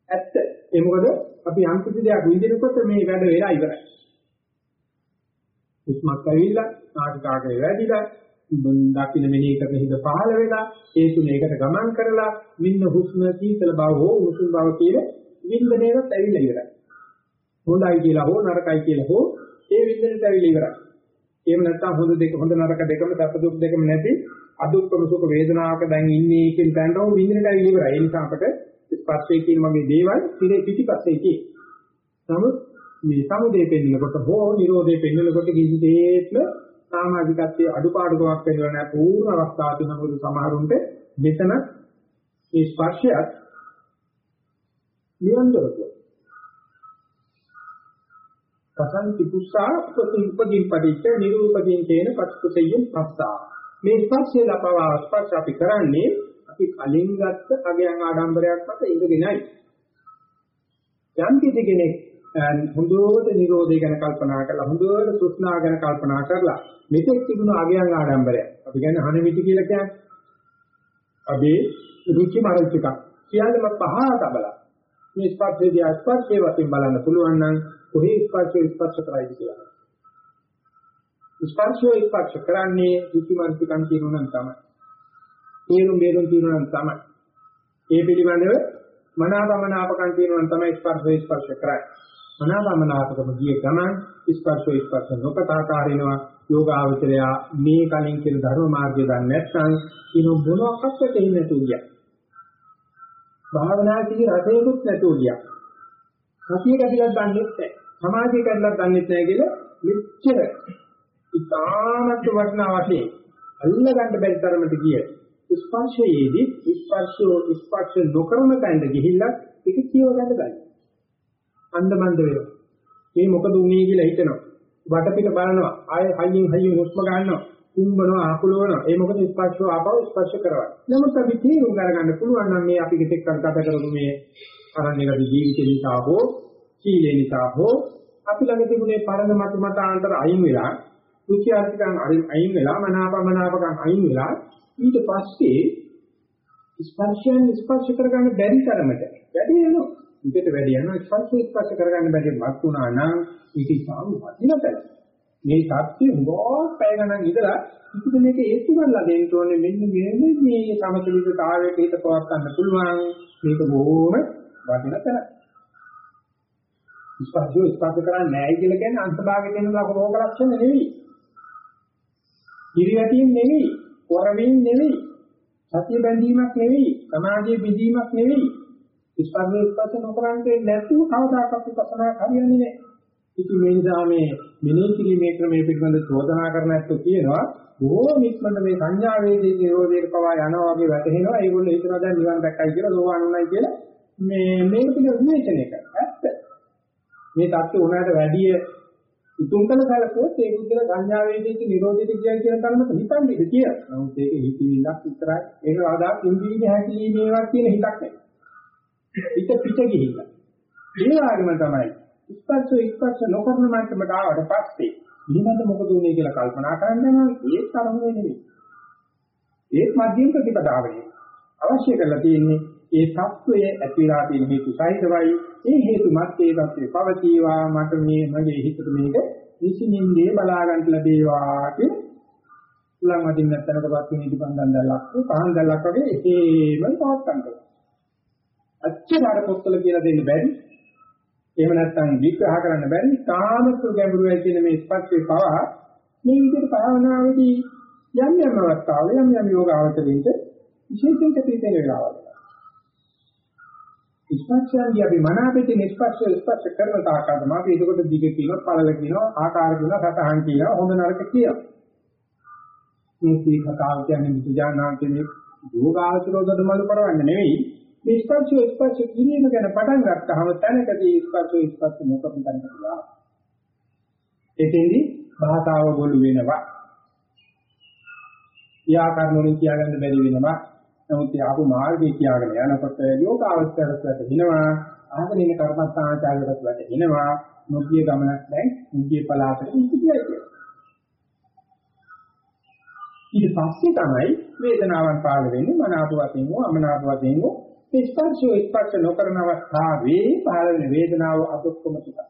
ඇත්ත ඒ මොකද අපි යම් කිසි දෙයක් විඳිනකොට මේ වැඩ වෙලා ඉවරයි. උස්මක් ඇවිල්ලා නාටකාගේ වැඩිලා දකින්න මෙනෙහි කරන හිඳ පහළ වෙලා ඒ තුන එකට ගමන් කරලා වින්න හුස්ම සීතල බව හෝ උණුසුම් බව කියන වින්දනයවත් ඇවිල්ලා ඉවරයි. හොඳයි කියලා හෝ නරකයි කියලා හෝ ඒ වින්දනයට ඇවිල්ලා ඉවරයි. එහෙම නැත්නම් හොඳ දෙක හොඳ නරක දෙකම සැප දුක් දෙකම නැති අදුක්කම සුඛ වේදනාවක දැන් ඉන්නේ කියන තැනට හෝ වින්දනයට ඇවිල්ලා ඉවරයි. ඒ නිසා අපට ස්පර්ශය කියන වගේ දේවල් පිළි පිටිපස්සේ තියෙයි. නමුත් මේ සමුදේ පෙන්නකොට හෝ නිරෝධේ පෙන්නකොට කිසි දෙයක්ම සමාජිකත්වයේ අඩුපාඩුකමක් වෙනවා නෑ පූර්ණ අවස්ථාව තුන මොකද සමහරුන්ට මෙතන මේ ස්පර්ශයත් නිරන්තරව කසන්ති පුස්සා උපදීන් පරිච්ඡ නිරූපදීන් තේන පච්චුතයෙන් පස්සා. මේ ස්පර්ශය ලබවා ස්පර්ශ අපි කරන්නේ අපි කලින් ගත්ත අගයන් ආඩම්බරයක් මත ඉඳගෙනයි. යම් කිසි කෙනෙක් හොඳට නිරෝධය ගැන කල්පනා කරලා හොඳට සුස්නා ගැන කල්පනා කරලා මෙතෙක් තිබුණු අගයන් ආඩම්බරය අපි කියන්නේ හනමිටි කියලා කියන්නේ. අපි රුචි මරල්චික සියල්ලම පහ තබලා. මේ ස්පර්ශයේදී ස්පර්ශයේ වශයෙන් බලන්න පුළුවන් නම් කොහේ ස්පර්ශය ස්පර්ශ කරයිද කියලා. ස්පර්ශය ස්පර්ශ කරන්නේ රුචි මරල්චිකම් කියනවා නම් තමයි. තේරුම් බේරුම් කියනවා නම් තමයි. ඒ පිළිබඳව මනාපමනාපකම් කියනවා නම් තමයි ස්පර්ශය ස්පර්ශ කරන්නේ. මනාවමනාපකම ගිය ගමන් ස්පර්ශෝ ස්පර්ශ නොකතාකාරිනවා යෝගාවචරය මේ කලින් කියන ධර්ම මාර්ගය දන්නේ නැත්නම් කිනු මොනවාක්වත් දෙන්නේ නැතුව ගියා. භාවනාදී රසයකුත් නැතුව ගියා. සතිය කැඩිලක් දන්නේ නැහැ. සමාධිය කැඩිලක් දන්නේ නැහැ කියලා මෙච්චර ඉතාමත් වටිනා වශයෙන් අල්ල ගන්න බැරි තරමට ගිය ස්පර්ශයේදී ස්පර්ශෝ ස්පර්ශ නොකරන තැනට ගිහිල්ලා ඒක කියව ගන්න බැහැ. අන්දමන්ද වෙනවා. මේ මොකද උනේ කියලා හිතනවා. වටපිට බලනවා. ආයෙ හයියෙන් හයියෙන් හුස්ම ගන්නවා. කුම්බනවා ආකුලවනවා. ඒ මොකද ස්පර්ශව ආපහු ස්පර්ශ කරවයි. නමුත් අපි තේරුම් ගන්න පුළුවන් නම් මේ අපි කෙටෙක් කර ගත කරපු මේ අරණ්‍යගත ජීවිතේ නිසා හෝ සීලේ නිසා හෝ අපි ළඟ තිබුණේ පරණ මත මතාන්තර අයින් වෙලා රුචි අර්ථකම් අයින් වෙලා මනාපමනාපකම් අයින් වෙලා ඊට පස්සේ ස්පර්ශයන් ස්පර්ශ කරගන්න බැරි තරමට වැඩි වෙනවා. විකට වැඩි යනවා. ස්පර්ශ ස්පර්ශ කරගන්න බැරි වත් වුණා නම් ඒක ඉතාම වටිනතර මේ සත්‍ය හොගෝ පැය ගණන් ඉඳලා කිසිද මේක හේතු කරලා දෙන්න ඕනේ. මෙන්න මේ මේ සමතුලිතතාවයට හිත පවත් ගන්න පුළුවන්. මේක බොහොම වටිනතර ස්පර්ශය ස්පර්ශ කරන්නේ නැහැ කියලා කියන්නේ අන්තභාගයේ තියෙන ලෝක ලක්ෂණ නෙවෙයි. ඉරියටින් නෙවෙයි. වරමින් නෙවෙයි. සතිය බැඳීමක් නෙවෙයි. සමාධිය බෙදීමක් නෙවෙයි. ස්පර්ශයේ ස්පර්ශ නොකරන්නේ නැතුව කවදාකවත් විපස්සනා හරියන්නේ නැහැ. ඉතින් මේ නිසා මේ මෙනෙහි කිරීමේ ක්‍රමයේ පිළිබඳ චෝදනා කරන ඇත්තෝ කියනවා බොහෝ ඉක්මනට මේ සංඥා වේදී නිරෝධයට පවා යනවා වගේ වැටහෙනවා. ඒගොල්ලෝ හිතනවා දැන් නිවන් දැක්කයි කියලා සෝවාන් වුණයි කියලා මේ මේක පිළිබඳ විවේචනය කරනවා. ඇත්ත. මේ தත්ත්ව උනාට වැඩිය උතුම් කළ සැලකුවොත් ඒ බුද්ධල සංඥා වේදී නිරෝධයට කියයි කියන කර්මක හිතන්නේ ඉතින් කියලා. නමුත් ඒක හිතවිල්ලක් විතරයි. ඒක ආදාක් ඉන්දිවිද හැකිලීමේවත් කියන හිතක් නෙවෙයි. පිට පිට ගිහිල්ලා. ඉනිවාරිම තමයි ස්පර්ශ ස්පර්ශ නොකරන මට්ටමට ආවට පස්සේ ඊමට මොකද උනේ කියලා කල්පනා කරන්න නම් ඒ තරමේ නෙමෙයි. ඒත් මධ්‍යම ප්‍රතිපදාවනේ අවශ්‍ය කරලා තියෙන්නේ ඒ தත්වයේ ඇතිලා තියෙන හේතු සහිතවයි ඒ හේතු මත ඒ தත්වේ පවතිවා මට මේ මගේ හිතට මේක නිසින්ින්දේ බලා ගන්න ලැබේවා කියන උලන් වදින්න නැත්නම් කොටක් වෙන ඉදපන්දන් දැල්ලක් පහන් දැල්ලක් වගේ ඒකේම පවත් ගන්නවා අච්චර පොත්වල කියලා දෙන්න බැරි. එහෙම නැත්නම් විග්‍රහ කරන්න බැරි. තාමත් ගැඹුරු වෙයි කියන මේ ස්පර්ශේ පවා මේ විදිහට භාවනාවේදී යම් යම් අවස්ථාවල යම් යම් යෝගාවචරින්ට විශේෂයෙන් කටයුතු වෙනවා. ස්පර්ශයන්ගේ අපි මනාපෙති නිස්පර්ශ ස්පර්ශ කරන තාකද මාපි එතකොට දිග කියනවා පළල කියනවා ආකාර කියනවා සතහන් කියනවා හොඳ නරක කියනවා මේ කී කතාව කියන්නේ බුදුජානනාංශයේ යෝගාචරෝදද මළු කරවන්නේ නෙවෙයි මේ ස්පර්ශ ස්පර්ශ කිරීම ගැන පටන් ගත්තාම තැනකදී ස්පර්ශ ස්පර්ශ මොකක්ද කරන්නේ එතෙන්දි භාෂාව ගොළු වෙනවා. ව්‍යාකරණ වලින් කියාගන්න බැරි වෙනවා. නමුත් ආපු මාර්ගය කියාගෙන යනකොට යෝගාවචරයට වැටෙනවා ආගෙන ඉන්න කර්මස්ථානාචාරයට වැටෙනවා නොගිය ගමනක් දැන් මුගිය පලාතට ඉතිතියි ඊට පස්සේ තමයි වේදනාවන් පාල වෙන්නේ මනාප වශයෙන් හෝ අමනාප වශයෙන් හෝ ස්පර්ශය ස්පර්ශ නොකරන අවස්ථාවේ පාල වෙන වේදනාව අදුක්කම සුඛ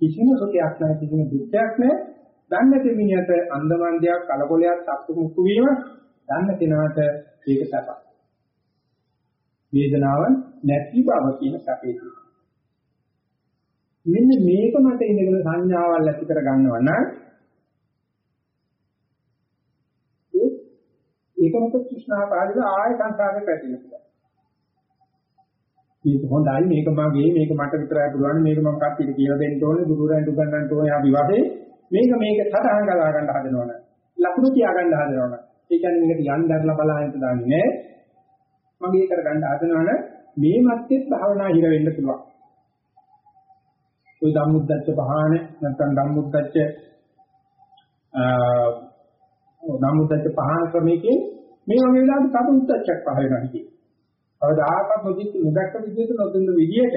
කිසිම සුඛයක් නැහැ කිසිම දුක්ඛයක් නැහැ දන්න දෙමිනියට අන්දමන්දයක් කලකොලයක් සත්තු මුක්කු වීම දන්න කෙනාට ඒක සැප. වේදනාව නැති බව කියන සැපේ තියෙනවා. මෙන්න මේක මත ඉඳගෙන සංඥාවල් ඇති කර ගන්නවා නම් ඒ ඒක මත තෘෂ්ණා පාදික ආය සංසාරේ පැතිරෙනවා. මේක හොඳයි මේක මගේ මේක මට විතරයි පුළුවන් මේක මම කට්ටියට කියලා දෙන්න ඕනේ ගුරුවරයන්ට උගන්වන්න ඕනේ ආදි වශයෙන් මේක මේක සටහන් කරලා ගන්න හදනවනේ ලකුණු තියා ගන්න හදනවනේ ඒ කියන්නේ මේකට යන්න දැරලා බලහින්ට දාන්නේ නෑ. මගේ කරගන්න හදනවනේ මේ මැත්තේ භාවනා හිර වෙන්න පුළුවන්. ওই ධම්මුද්දච්ච පහාන නැත්නම් ධම්මුද්දච්ච අ ධම්මුද්දච්ච පහාන ක්‍රමයේ මේ වගේ වෙලාවට කටුද්දච්චක් පහ වෙනවා කියන්නේ. කවදාකවත් නොදිත් නොදැක්ක විදිහට නොදන්න විදිහට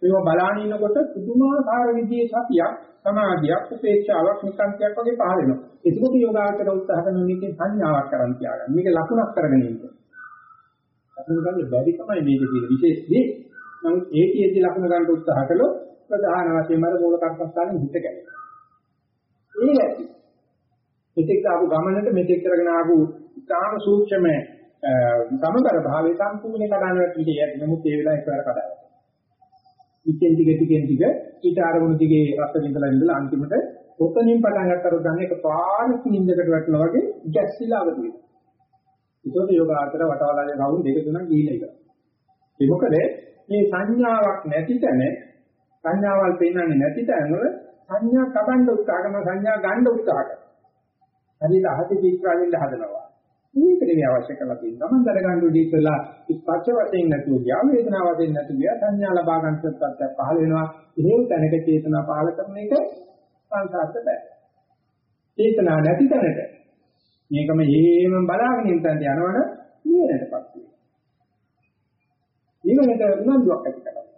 මේව බලාගෙන ඉනකොට පුදුමාකාර විදිහේ සතියක් සමාධියක් උපේක්ෂාවක් නිකාන්තියක් වගේ පහළ වෙනවා. ඒකත් යෝගාචර උත්සාහ කරන මේකේ සංඥාවක් කරන් තියාගන්න. මේක ලකුණක් කරගෙන ඉන්න. ලකුණු ගන්න බැරි තමයි මේකේ තියෙන විශේෂ දේ. නමුත් ඒකේදී ලකුණු ගන්න උත්සාහ කළොත් ප්‍රධාන වශයෙන්ම අර මූල කර්මස්ථානේ හිත ගැලෙනවා. ඒ ඇති. මෙතෙක් ආපු ගමනට මෙතෙක් කරගෙන ආපු ඉතාම සූක්ෂම සමබර භාවයේ සම්පූර්ණ කඩනවට විදිය නමුත් ඒ වෙලාවේ එකවර කඩනවා. ඉතින් ටික ටිකෙන් ටික ඊට අරමුණු දිගේ රස විඳලා ඉඳලා අන්තිමට ඔතනින් පටන් ගන්නතර ගන්න එක පාරක් නිින්දකට වැටෙනවා වගේ ගැස්සිලා අවදි වෙනවා. ඒකෝට යෝග ආතර වටවලාගේ රවුම් දෙක තුනක් ගිහිලා ඉවරයි. ඒ මොකද මේ සංඥාවක් නැති තැන සංඥාවල් පෙන්වන්නේ නැති තැන වල සංඥා කබන්න උත්සාහ කරන සංඥා ගන්න උත්සාහ කරනවා. හරියට අහති චිත්‍රාවිල්ල හදනවා. මේකට මේ අවශ්‍ය කරලා තියෙනවා. මම දැනගන්න උදේ ඉස්සලා ස්පර්ශ වශයෙන් නැතුව ගියා, වේදනා වශයෙන් නැතුව ගියා, සංඥා ලබා ගන්න තත්ත්වයක් පහළ වෙනවා. එහෙම තැනක චේතනා පහළ කරන එක සංසාරට බෑ. චේතනා නැති තැනට මේකම හේම බලාගෙන ඉන්න තැනට යනවනම් නිවනටපත් වෙනවා. නිවනට උනන්දුවක් ඇති කරගන්න.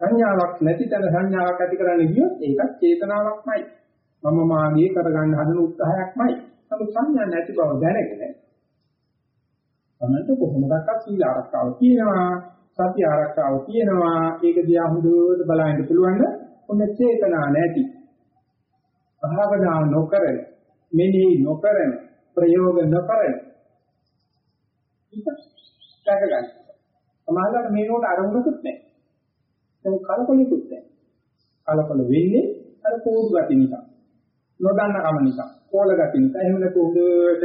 සංඥාවක් නැති තැන සංඥාවක් ඇති කරන්න ගියොත් ඒකත් චේතනාවක්මයි. මම මාගේ කරගන්න හදන උත්සාහයක්මයි. නමුත් සංඥා නැති බව දැනගෙන තමයි කොහොමදක්වත් සීල ආරක්ෂාව තියෙනවා සති ආරක්ෂාව තියෙනවා. ඒක දිහා හොඳට බලන්න පුළුවන් ඔන්න චේතනා නැති භාවනා නොකරන මෙනෙහි නොකරන ප්‍රයෝග නොකරන ඉස්සක ගන්න සමාජයට මේනෝට අරමුණකුත් නැහැ. ඒක කලකොලිකුත් නැහැ. කලකොල වෙන්නේ අර පොඩු ගති නිසා නොදන්න කම නිසා කෝල ගති නිසා එහෙම නැතු හොඳට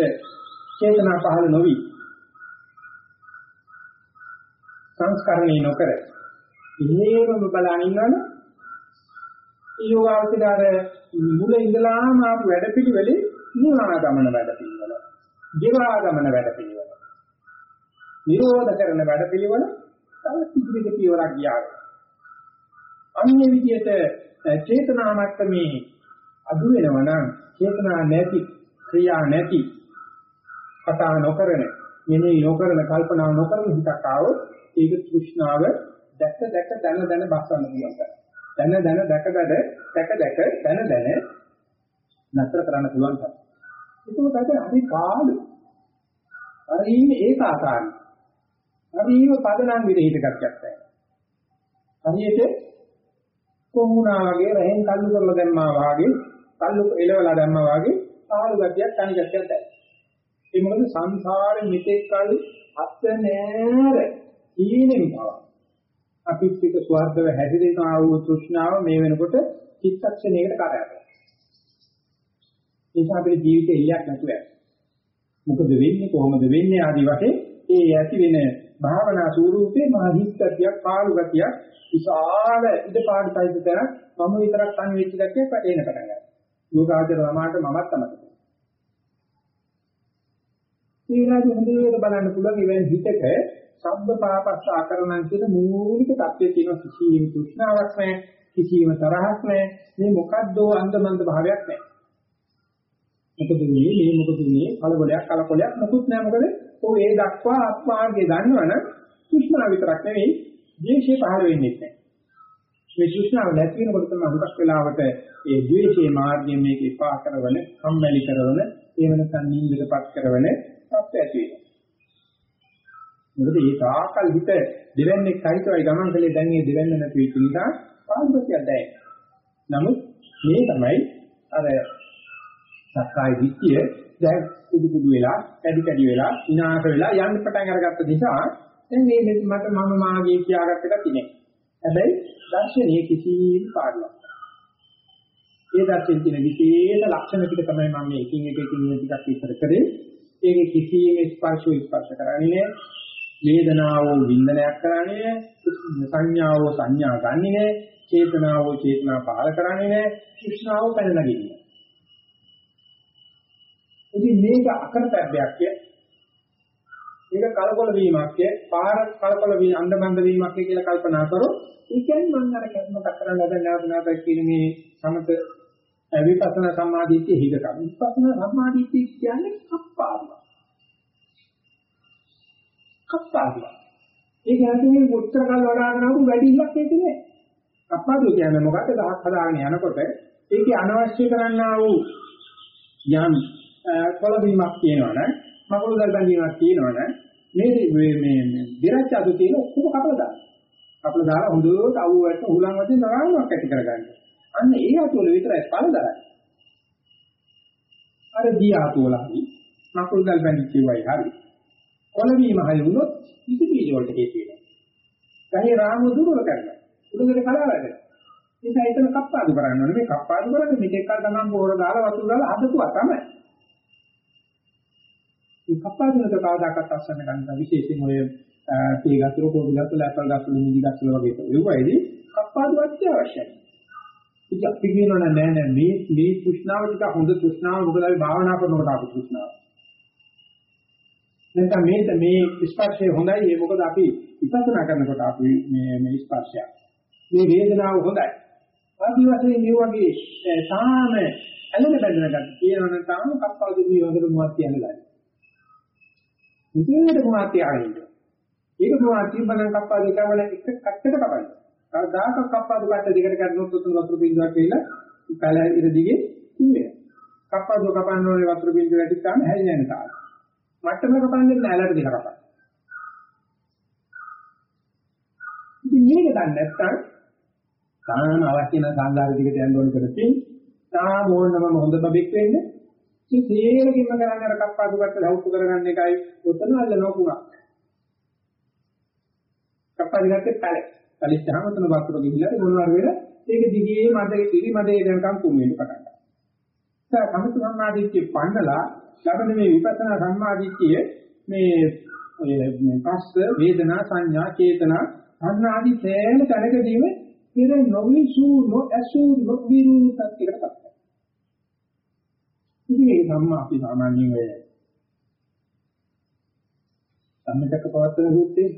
චේතනා පහළ නොවි. සංස්කරණී නොකර. ඉහේම බලන ඉන්නවනේ යෝගාවචරය මුල ඉඳලාම ආපු වැඩපිළිවෙලේ නිවා ගමන වැඩපිළිවෙල. ජීවා ගමන වැඩපිළිවෙල. නිරෝධ කරන වැඩපිළිවෙල තව ඉදිරියට පියවරක් ගියා. අන්‍ය විදියට චේතනා මට්ටමේ අඩු වෙනවා නම් චේතනා නැති ක්‍රියා නැති කතා නොකරන මෙනෙහි නොකරන කල්පනා නොකරන හිතක් ආවොත් ඒක තෘෂ්ණාව දැක දැක දන දන බස්සන්න පුළුවන් කරනවා. දන දන දැක දැක දැක දැක දන දන නතර කරන්න පුළුවන් තමයි. ඒක තමයි අපි කාලු. හරිම ඒකාකාරයි. හරිම පදනම් විදිහට ගත්තක් නැහැ. හරියට කොමුණා වගේ රහෙන් කල්ලු කරලා දැම්මා වාගේ කල්ලු එලවලා දැම්මා වාගේ සාහල ගතියක් තනි ගතියක් දැයි. ඒ මොකද සංසාරෙ මෙතෙක් කල අත් නෑර ඊනෙන් බව. අපිත් පිට ස්වර්ගව හැදිරෙනා වූ තෘෂ්ණාව මේ වෙනකොට චිත්තක්ෂණයකට කරාරනවා. ඒක අපේ ජීවිතේ ඉලක්ක නැතුව යනවා. මොකද වෙන්නේ කොහොමද වෙන්නේ ආදි වශයෙන් ඒ ඇති වෙන භාවනා ස්වරූපේ මා හිත්තියක් පාළු ගතියක් විශාල ඉදපාඩු සහිතතර මම විතරක් තනි වෙච්ච ගතියක් වැටෙන පටන් ගන්නවා. යෝගාචර රමාට මමත් තමයි. ඊළඟ හොඳට බලන්න පුළුවන් ඉවෙන් හිතක සබ්බ පාපස්ස ආකරණන් කියන මූලික தත්ත්වයේ තියෙන කිසියම් තෘෂ්ණාවක් නැහැ කිසියම් තරහක් නැහැ. මේ මොකද්දෝ අන්දමන්ද භාවයක් නැහැ. මොකද මේ මේ මොකද මේ කලබලයක් කලකොලයක් මොකුත් නැහැ. මොකද ඔය ඒ දක්වා ආත්මාර්ගය දන්නවනම් තෘෂ්ණාව විතරක් නෙවෙයි ද්වේෂය පහළ වෙන්නේ නැහැ. මේ තෘෂ්ණාව නැති වෙනකොට තමයි හුඟක් වෙලාවට ඒ ද්වේෂයේ මාර්ගයෙන් මේක එපා කරවන කම්මැලි කරවන එහෙම නැත්නම් නිින්දටපත් කරවන තත්ත්වය ඇති වෙනවා මොකද මේ තාකල් හිත දෙවන්නේ සහිතවයි ගමන් කළේ දැන් මේ දෙවන්න නැති වෙච්ච නිසා පාළුපතියක් දැනෙනවා. නමුත් මේ තමයි අර සක්කාය දිට්ඨිය දැන් කුඩු කුඩු වෙලා, කැඩි කැඩි වෙලා, විනාශ වෙලා යන්න පටන් අරගත්ත නිසා දැන් මේ මට මම මාගේ කියාගත්ත එක තිනේ. හැබැයි දර්ශනීය කිසිම පාඩුවක්. ඒ දර්ශනයේ තියෙන විශේෂ ලක්ෂණ ටික තමයි මම මේ එකින් එක එකින් ටිකක් විස්තර කරේ. ඒකේ කිසිම ස්පර්ශෝ ස්පර්ශ කරන්නේ නැහැ. වේදනාවෝ වින්දනයක් කරන්නේ සංඥාවෝ සංඥා ගන්නෙ නෑ චේතනාවෝ චේතනා පහල කරන්නේ නෑ කුෂ්ණාවෝ පැන නගින්නේ ඉතින් මේක අකරතැබ්බයක් කිය මේක කලකොල වීමක් කිය පාර කලකොල වී අන්දමන්ද වීමක් කියලා කල්පනා කරොත් ඒ කියන්නේ මම අර කර්ම කරන ලද නැවත නැවත කියන මේ සමත විපස්සනා සම්මාදිට්ඨිය හිදකම් විපස්සනා සම්මාදිට්ඨිය කියන්නේ අප්පාදුව කප්පාදුව. ඒක ඇතුලේ උත්තර කල් වඩාගෙන ආපු වැඩිලක් ඒක නෑ. කප්පාදුව කියන්නේ මොකද්ද? ගහක් හදාගෙන යනකොට ඒකේ අනවශ්‍ය කරන්නා වූ යම් කොළවීමක් තියෙනවනේ මකුළු දල්බන්දීමක් තියෙනවනේ මේ මේ මේ දිරච්ච අතු තියෙන ඔක්කොම කපලා දාන්න. කපලා දාලා හොඳට අවුවට උලන් වශයෙන් තරාවක් ඇති කරගන්න. අන්න ඒ අතුවල විතරයි පළදරයි. අර දී අතුවලයි මකුළු දල්බන්දි කියවයි හරි. කොළවීම හරි වුණොත් ඉති බීජ වලට හේතු වෙනවා. ගහේ රාමුව දුර්වල කරනවා. උඩඟට කලාව වැඩ. නිසා එතන කප්පාදු කරන්න ඕනේ. මේ කප්පාදු කරන්නේ මෙතෙක් කල තමන් බෝර දාලා වතුර දාලා හදපුවා තමයි. මේ කප්පාදුනක කාදාකත් අස්සන්න ගන්න විශේෂයෙන් ඔය තේ ගස්වල පොඩි ගස්වල ඇපල් ගස්වල මිදි ගස්වල වගේ ඒවයිදී කප්පාදු අත්‍යවශ්‍යයි. ඉතින් අපි කියනවා නෑ නෑ මේ මේ තෘෂ්ණාව ටික හොඳ තෘෂ්ණාව මොකද අපි භාවනා කරනකොට ආපු තෘෂ්ණාව. නැත්නම් මේක මේ ස්පර්ශය හොඳයි. ඒ මොකද අපි විපස්සනා කරනකොට අපි මේ මේ ස්පර්ශය. මේ වේදනාව හොඳයි. ආදි වශයෙන් මේ වගේ තාම ඇලෙන බැඳෙන ගන්න කියනවනම් තාම කප්පාදු මේ වගේ මොහොත් කියනලා මුදේට මොහොත් ආරින්න ඒක මොහොත් බලන් කප්පාදු කවල එක කට්ටක කපන්න කවදාක කප්පාදු කට්ට දෙකට කඩනොත් තුන වතුර බින්දුවක් කියලා කල ඉර දිගේ ඉන්නේ. කප්පාදු කපන්න ඕනේ වතුර බින්දුව වැඩි තාම හැදෙන්නේ නැහැ තාම මට්ටම කපන්නේ නැලට දෙක කපන්න. ඉතින් මේක දන්නේ නැත්නම් තාම අවශ්‍ය නැ සංඝාර දිගට යන්න ඕන කරකින් තාම ඕනම හොඳ බබෙක් වෙන්න ඉතින් තේරෙකින්ම කරන්නේ අර කප්පාදු කට ලෞතු කරගන්න එකයි ඔතන අල්ල නොකුණා. කප්පාදු ගත්තේ පැලේ. පැලිච්චාම ඔතන වතුර ගිහිල්ලා මොනවාර වෙලා ඒක දිගේ මඩේ ඉරි මඩේ දැනකම් කුම් වෙන්න පටන් ගන්නවා. ඒ සමතු සම්මාදිච්චේ පන්නලා ලබන මේ විපස්සනා සම්මාදිට්ඨිය මේ මේ පස්ස වේදනා සංඥා චේතනා අන්නාදි සෑම තැනකදීම ඉර නොවිසු නොඇසු නොවිරු තත්ත්වයකටපත් වෙනවා. ඉතින් ඒ සම්මා අපි සාමාන්‍යයෙන් ඔය සම්මිතක පවත්තන සූත්‍රයේ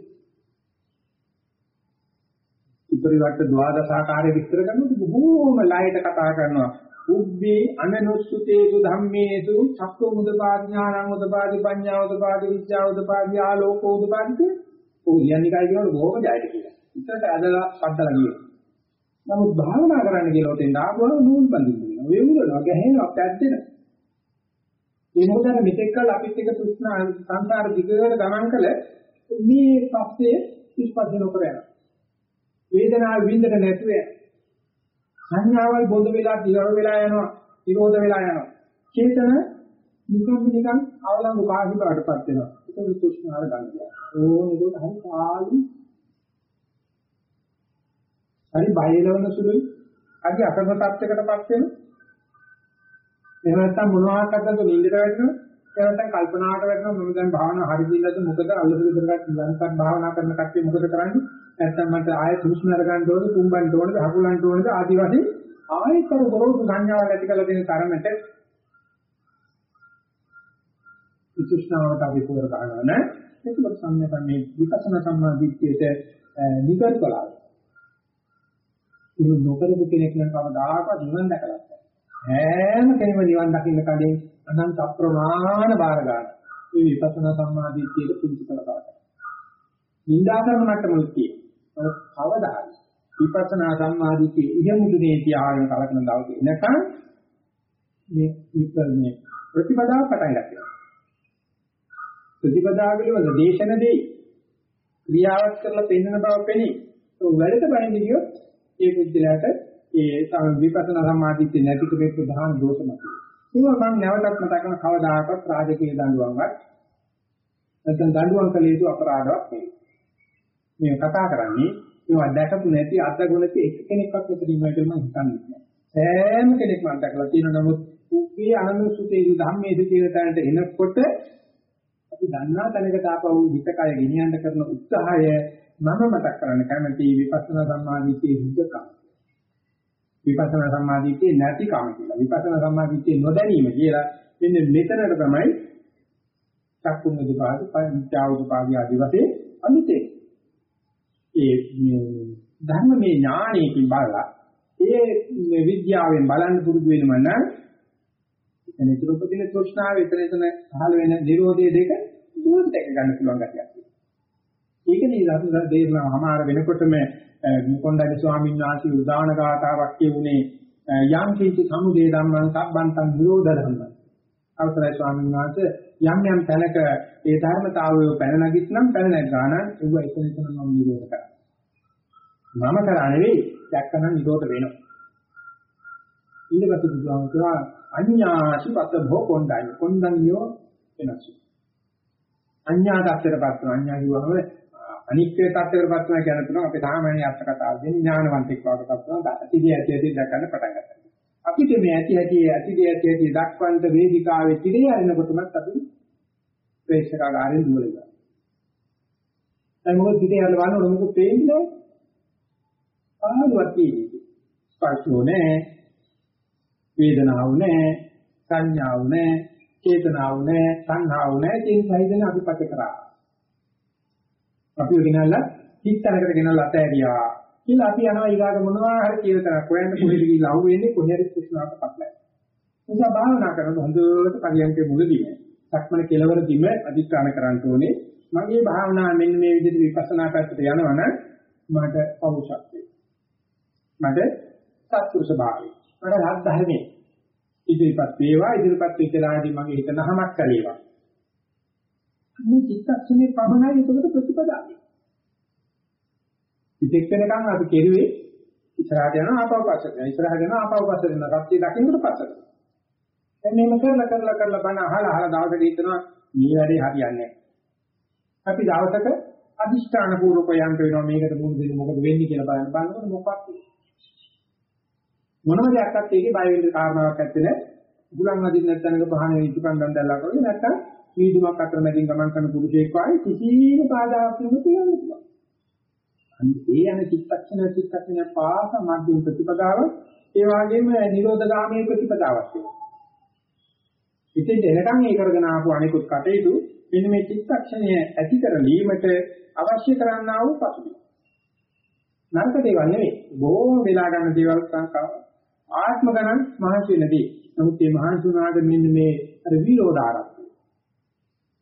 ඉපරිවට ද්වාදසාකාරය විස්තර කරනකොට බොහෝම ලයට කතා කරනවා උබ්බේ අනනුස්සුතේසු ධම්මේසු චක්කු මුදපාඥානං උදපාදි පඤ්ඤා උදපාදි විචා උදපාදි ආලෝකෝ උදපාදි ඔය කියන්නේ කයි කියනකොට බොහොම ජයද කියලා. ඉතලට ඇදලා පද්දලා ගියේ. නමුත් භාවනා කරන්න කියලා උතෙන් ආවම නූල් බඳින්න වෙනවා. වේමුලනවා ගැහෙනවා පැද්දෙනවා. ඒ මොකද අර මෙතෙක් කල අපිත් එක තෘෂ්ණා සංසාර දිගට ගමන් කළ මේ පස්සේ ඉස්පස්ස නොකර යනවා. වේදනාව විඳින්න නැතුව සංඥාවල් බොඳ වෙලා දියර වෙලා යනවා, විරෝධ වෙලා යනවා. චේතන නිකම් නිකම් අවලංගු කාහි බාටපත් වෙනවා. ඒක තෘෂ්ණාව ගන්නවා. ඕන ඒකට හරි කාලි හරි බයලවන සුළුයි. අද අකරණ තත්යකටපත් වෙනවා. එහෙම නැත්නම් මොනවාක් අද්දද නින්දට වැටෙනවා. ඒ නැත්නම් කල්පනාවට වැටෙනවා මම දැන් භාවනා හරි දින්නද මොකද අල්ලපු විතරක් නිරන්තර භාවනා කරන කට්ටිය මොකද කරන්නේ? නැත්නම් මට ආයෙ සුෂ්ණ අරගන්න ඕනද, කුඹන්න ඕනද, හකුලන්න ඕනද ආදි වශයෙන් ආයෙත් අර ගොරෝසු සංඥාවල් ඇති කරලා දෙන තරමට සුෂ්ණාවට අපි පුර ගන්නවා නේ. ඒකත් සම්මත මේ විපස්සනා සම්මාදිට්ඨියට නිකර් කළා. ඒ නොකරපු කෙනෙක් නම් කවදාකවත් නිවන් දැකලා නැහැ. හැම කෙනෙම නිවන් දකින්න කලින් අනන්ත අප්‍රමාණ බාර ගන්න. මේ විපස්සනා සම්මාදිට්ඨියට පුංචි කළ කරගන්න. නින්දා කරන මට්ටමලු තියෙනවා. කවදා හරි විපස්සනා සම්මාදිට්ඨිය ඉහමුදුනේ තියාගෙන කලකන දවසේ එනකන් මේ විපර්ණේ ප්‍රතිපදාව පටන් ගන්නවා. ප්‍රතිපදාව පිළිබඳ දේශන දෙයි ක්‍රියාවත් කරලා පෙන්වන බව පෙනී. ඒ වැඩට බහින්න ගියොත් ඒ බුද්ධලයට ඒ විපස්සනා සම්මාදිට්ඨිය නැති කෙරේ ප්‍රධාන දෝෂමක්. ඒවා මම නැවතත් මතක කරන කවදාකවත් රාජකීය දඬුවම්වත් නැත්නම් දඬුවම් කළ යුතු අපරාධයක් නෙවෙයි. මේ කතා කරන්නේ මේවා දැකපු නැති අත්දැකුණු එක් කෙනෙක්වත් මෙතන ඉන්නවා කියලා මම හිතන්නේ නැහැ. සෑම කෙනෙක්ම අත්දැකලා තියෙන නමුත් උපේ අනුසුතේ ධම්මේ කියන තැනට එනකොට අපි දන්නා තැනකට ආපහු හිත කය ගෙනියන්න කරන උත්සාහය මම මතක් කරන්න කැමති විපස්සනා සම්මාදිට්ඨියේ හිතකම්. විපස්සනා සම්මාදිට්ඨියේ නැතිකම කියලා. විපස්සනා සම්මාදිට්ඨියේ නොදැනීම කියලා මෙන්න මෙතනට තමයි චක්කුම් දුපාදි පංචාව දුපාදි ආදී වශයෙන් අනිතේ. ඒ ධර්මමේ ඥාණයකින් බලලා ඒ විද්‍යාවෙන් බලන්න පුරුදු වෙනම නම් එතන ඉතුරු උපදින තෘෂ්ණාව එතන එතන පහළ වෙන නිරෝධය දෙක දුරට දැක ගන්න පුළුවන් ගැටියක්. ඒක නිසා දේශනා අමාර වෙනකොටම කොණ්ඩඤ්ඤ ස්වාමීන් වහන්සේ උදාන ගාතාවක් කියුනේ යම් කිසි සමුදේ ධම්මං සම්බන්තං නිරෝධ ධම්මං. අවසරයි ස්වාමීන් වහන්සේ යම් යම් තැනක ඒ ධර්මතාවය පැන නගින්නම් පැන නැගාන ඒව එතන එතන මම නිරෝධ කරා. මම කරා නෙවෙයි දැක්කනම් නිරෝධ වෙනවා. ඊට පස්සේ බුදුහාමුදුරුවෝ අඤ්ඤාසු පත භෝ කොණ්ඩඤ්ඤ කොණ්ඩඤ්ඤෝ වෙනසු. අඤ්ඤා tattරපත් අඤ්ඤා කියවම අනිත්‍ය tattරපත් වෙනවා කියන තුන අපේ සාමාන්‍ය අර්ථ කතාවෙන් ඥානවන්තෙක් වඩපත් වෙනවා. ඇතිදී ඇති ඇති දැක්කන්න පටන් ගන්නවා. අපිට මේ ඇති ඇති ඇතිදී ඇති ඇති දක්වන්න වේදිකාවේ තිරේ අරිනකොටමත් අපි ප්‍රේක්ෂකාගාරයෙන් දුර වෙනවා. දැන් මොකද පිටේ යන බලනකොට මොකද පේන්නේ? ආලුවක් තියෙන්නේ. ස්පර්ශෝ නැහැ. වේදනාව නැහැ. සංඥාව නැහැ. චේතනාව නැහැ. සංහාව නැහැ. ඒ සයිදෙන අපි පත කරා. අපි ගෙනල්ලා හිතනකට ගෙනල්ලා අතෑරියා. කියලා අපි යනවා ඊගාට මොනවා හරි කියලා තරක් හොයන්න කොහෙද ගිහිල්ලා අහු වෙන්නේ කොහේ හරි කුෂ්ණාවට පටලයි. නිසා භාවනා කරනකොට හොඳට පරියන්කේ මුලදී සක්මන කෙලවරදීම අධිෂ්ඨාන කරන්න ඕනේ. මගේ භාවනාව මෙන්න මේ විදිහට විපස්සනා පැත්තට යනවනම් මට පෞෂත්වය. මට සත්පුරුෂ භාවය. මට රහත් ධර්මයේ ඉදිරිපත් වේවා ඉදිරිපත් වෙච්ච ලාදී මගේ හිත නහමක් කරේවා. මේ චිත්තක්ෂණේ පමණයි ඒකට ප්‍රතිපදාවයි. ඉතින් වෙනකන් අපි කෙරුවේ ඉස්සරහට යනවා ආපහු පස්සට යනවා ඉස්සරහට යනවා ආපහු පස්සට යනවා සත්‍ය දකින්නට පස්සට. දැන් මේක කරලා කරලා කරලා බණ අහලා අහලා දවසක හිතනවා මේ වැඩේ හරියන්නේ නැහැ. අපි දවසක අදිෂ්ඨාන පූර්වක යන්ට වෙනවා මේකට මුහුණ දෙන්න මොකද වෙන්නේ කියලා බලන්න බලනකොට මොකක්ද මොනම දෙයක්වත් ඒකේ බය වෙන්න කාරණාවක් නැත්තේ නෑ. උගලන් අදින්න නැත්නම් පහන ඉදුකම් දන්දල්ලා කරන්නේ නැත්තම් වීදුමක් අතර මැදින් ගමන් කරන පුරුෂයෙක් වගේ කිසිම බාධාවක් නෙමෙයි කියන්නේ. ඒ යන චිත්තක්ෂණ චිත්තක්ෂණ පාස මධ්‍යම ප්‍රතිපදාව ඒ වගේම නිරෝධගාමී ප්‍රතිපදාවක් තියෙනවා. ඉතින් එනකන් ඒ කරගෙන ආපු අනිකුත් කටයුතු මෙන්න මේ චිත්තක්ෂණය ඇති කරලීමට අවශ්‍ය කරන්නා වූ පසුබිම. නරක දේවල් නෙවෙයි. බොහෝ වෙලා ගන්න දේවල් සංකා ආත්ම ගණන් මහන්සි වෙනදී. නමුත් මේ මහන්සි වුණාට මෙන්න මේ අර විරෝධාරක්ෂය.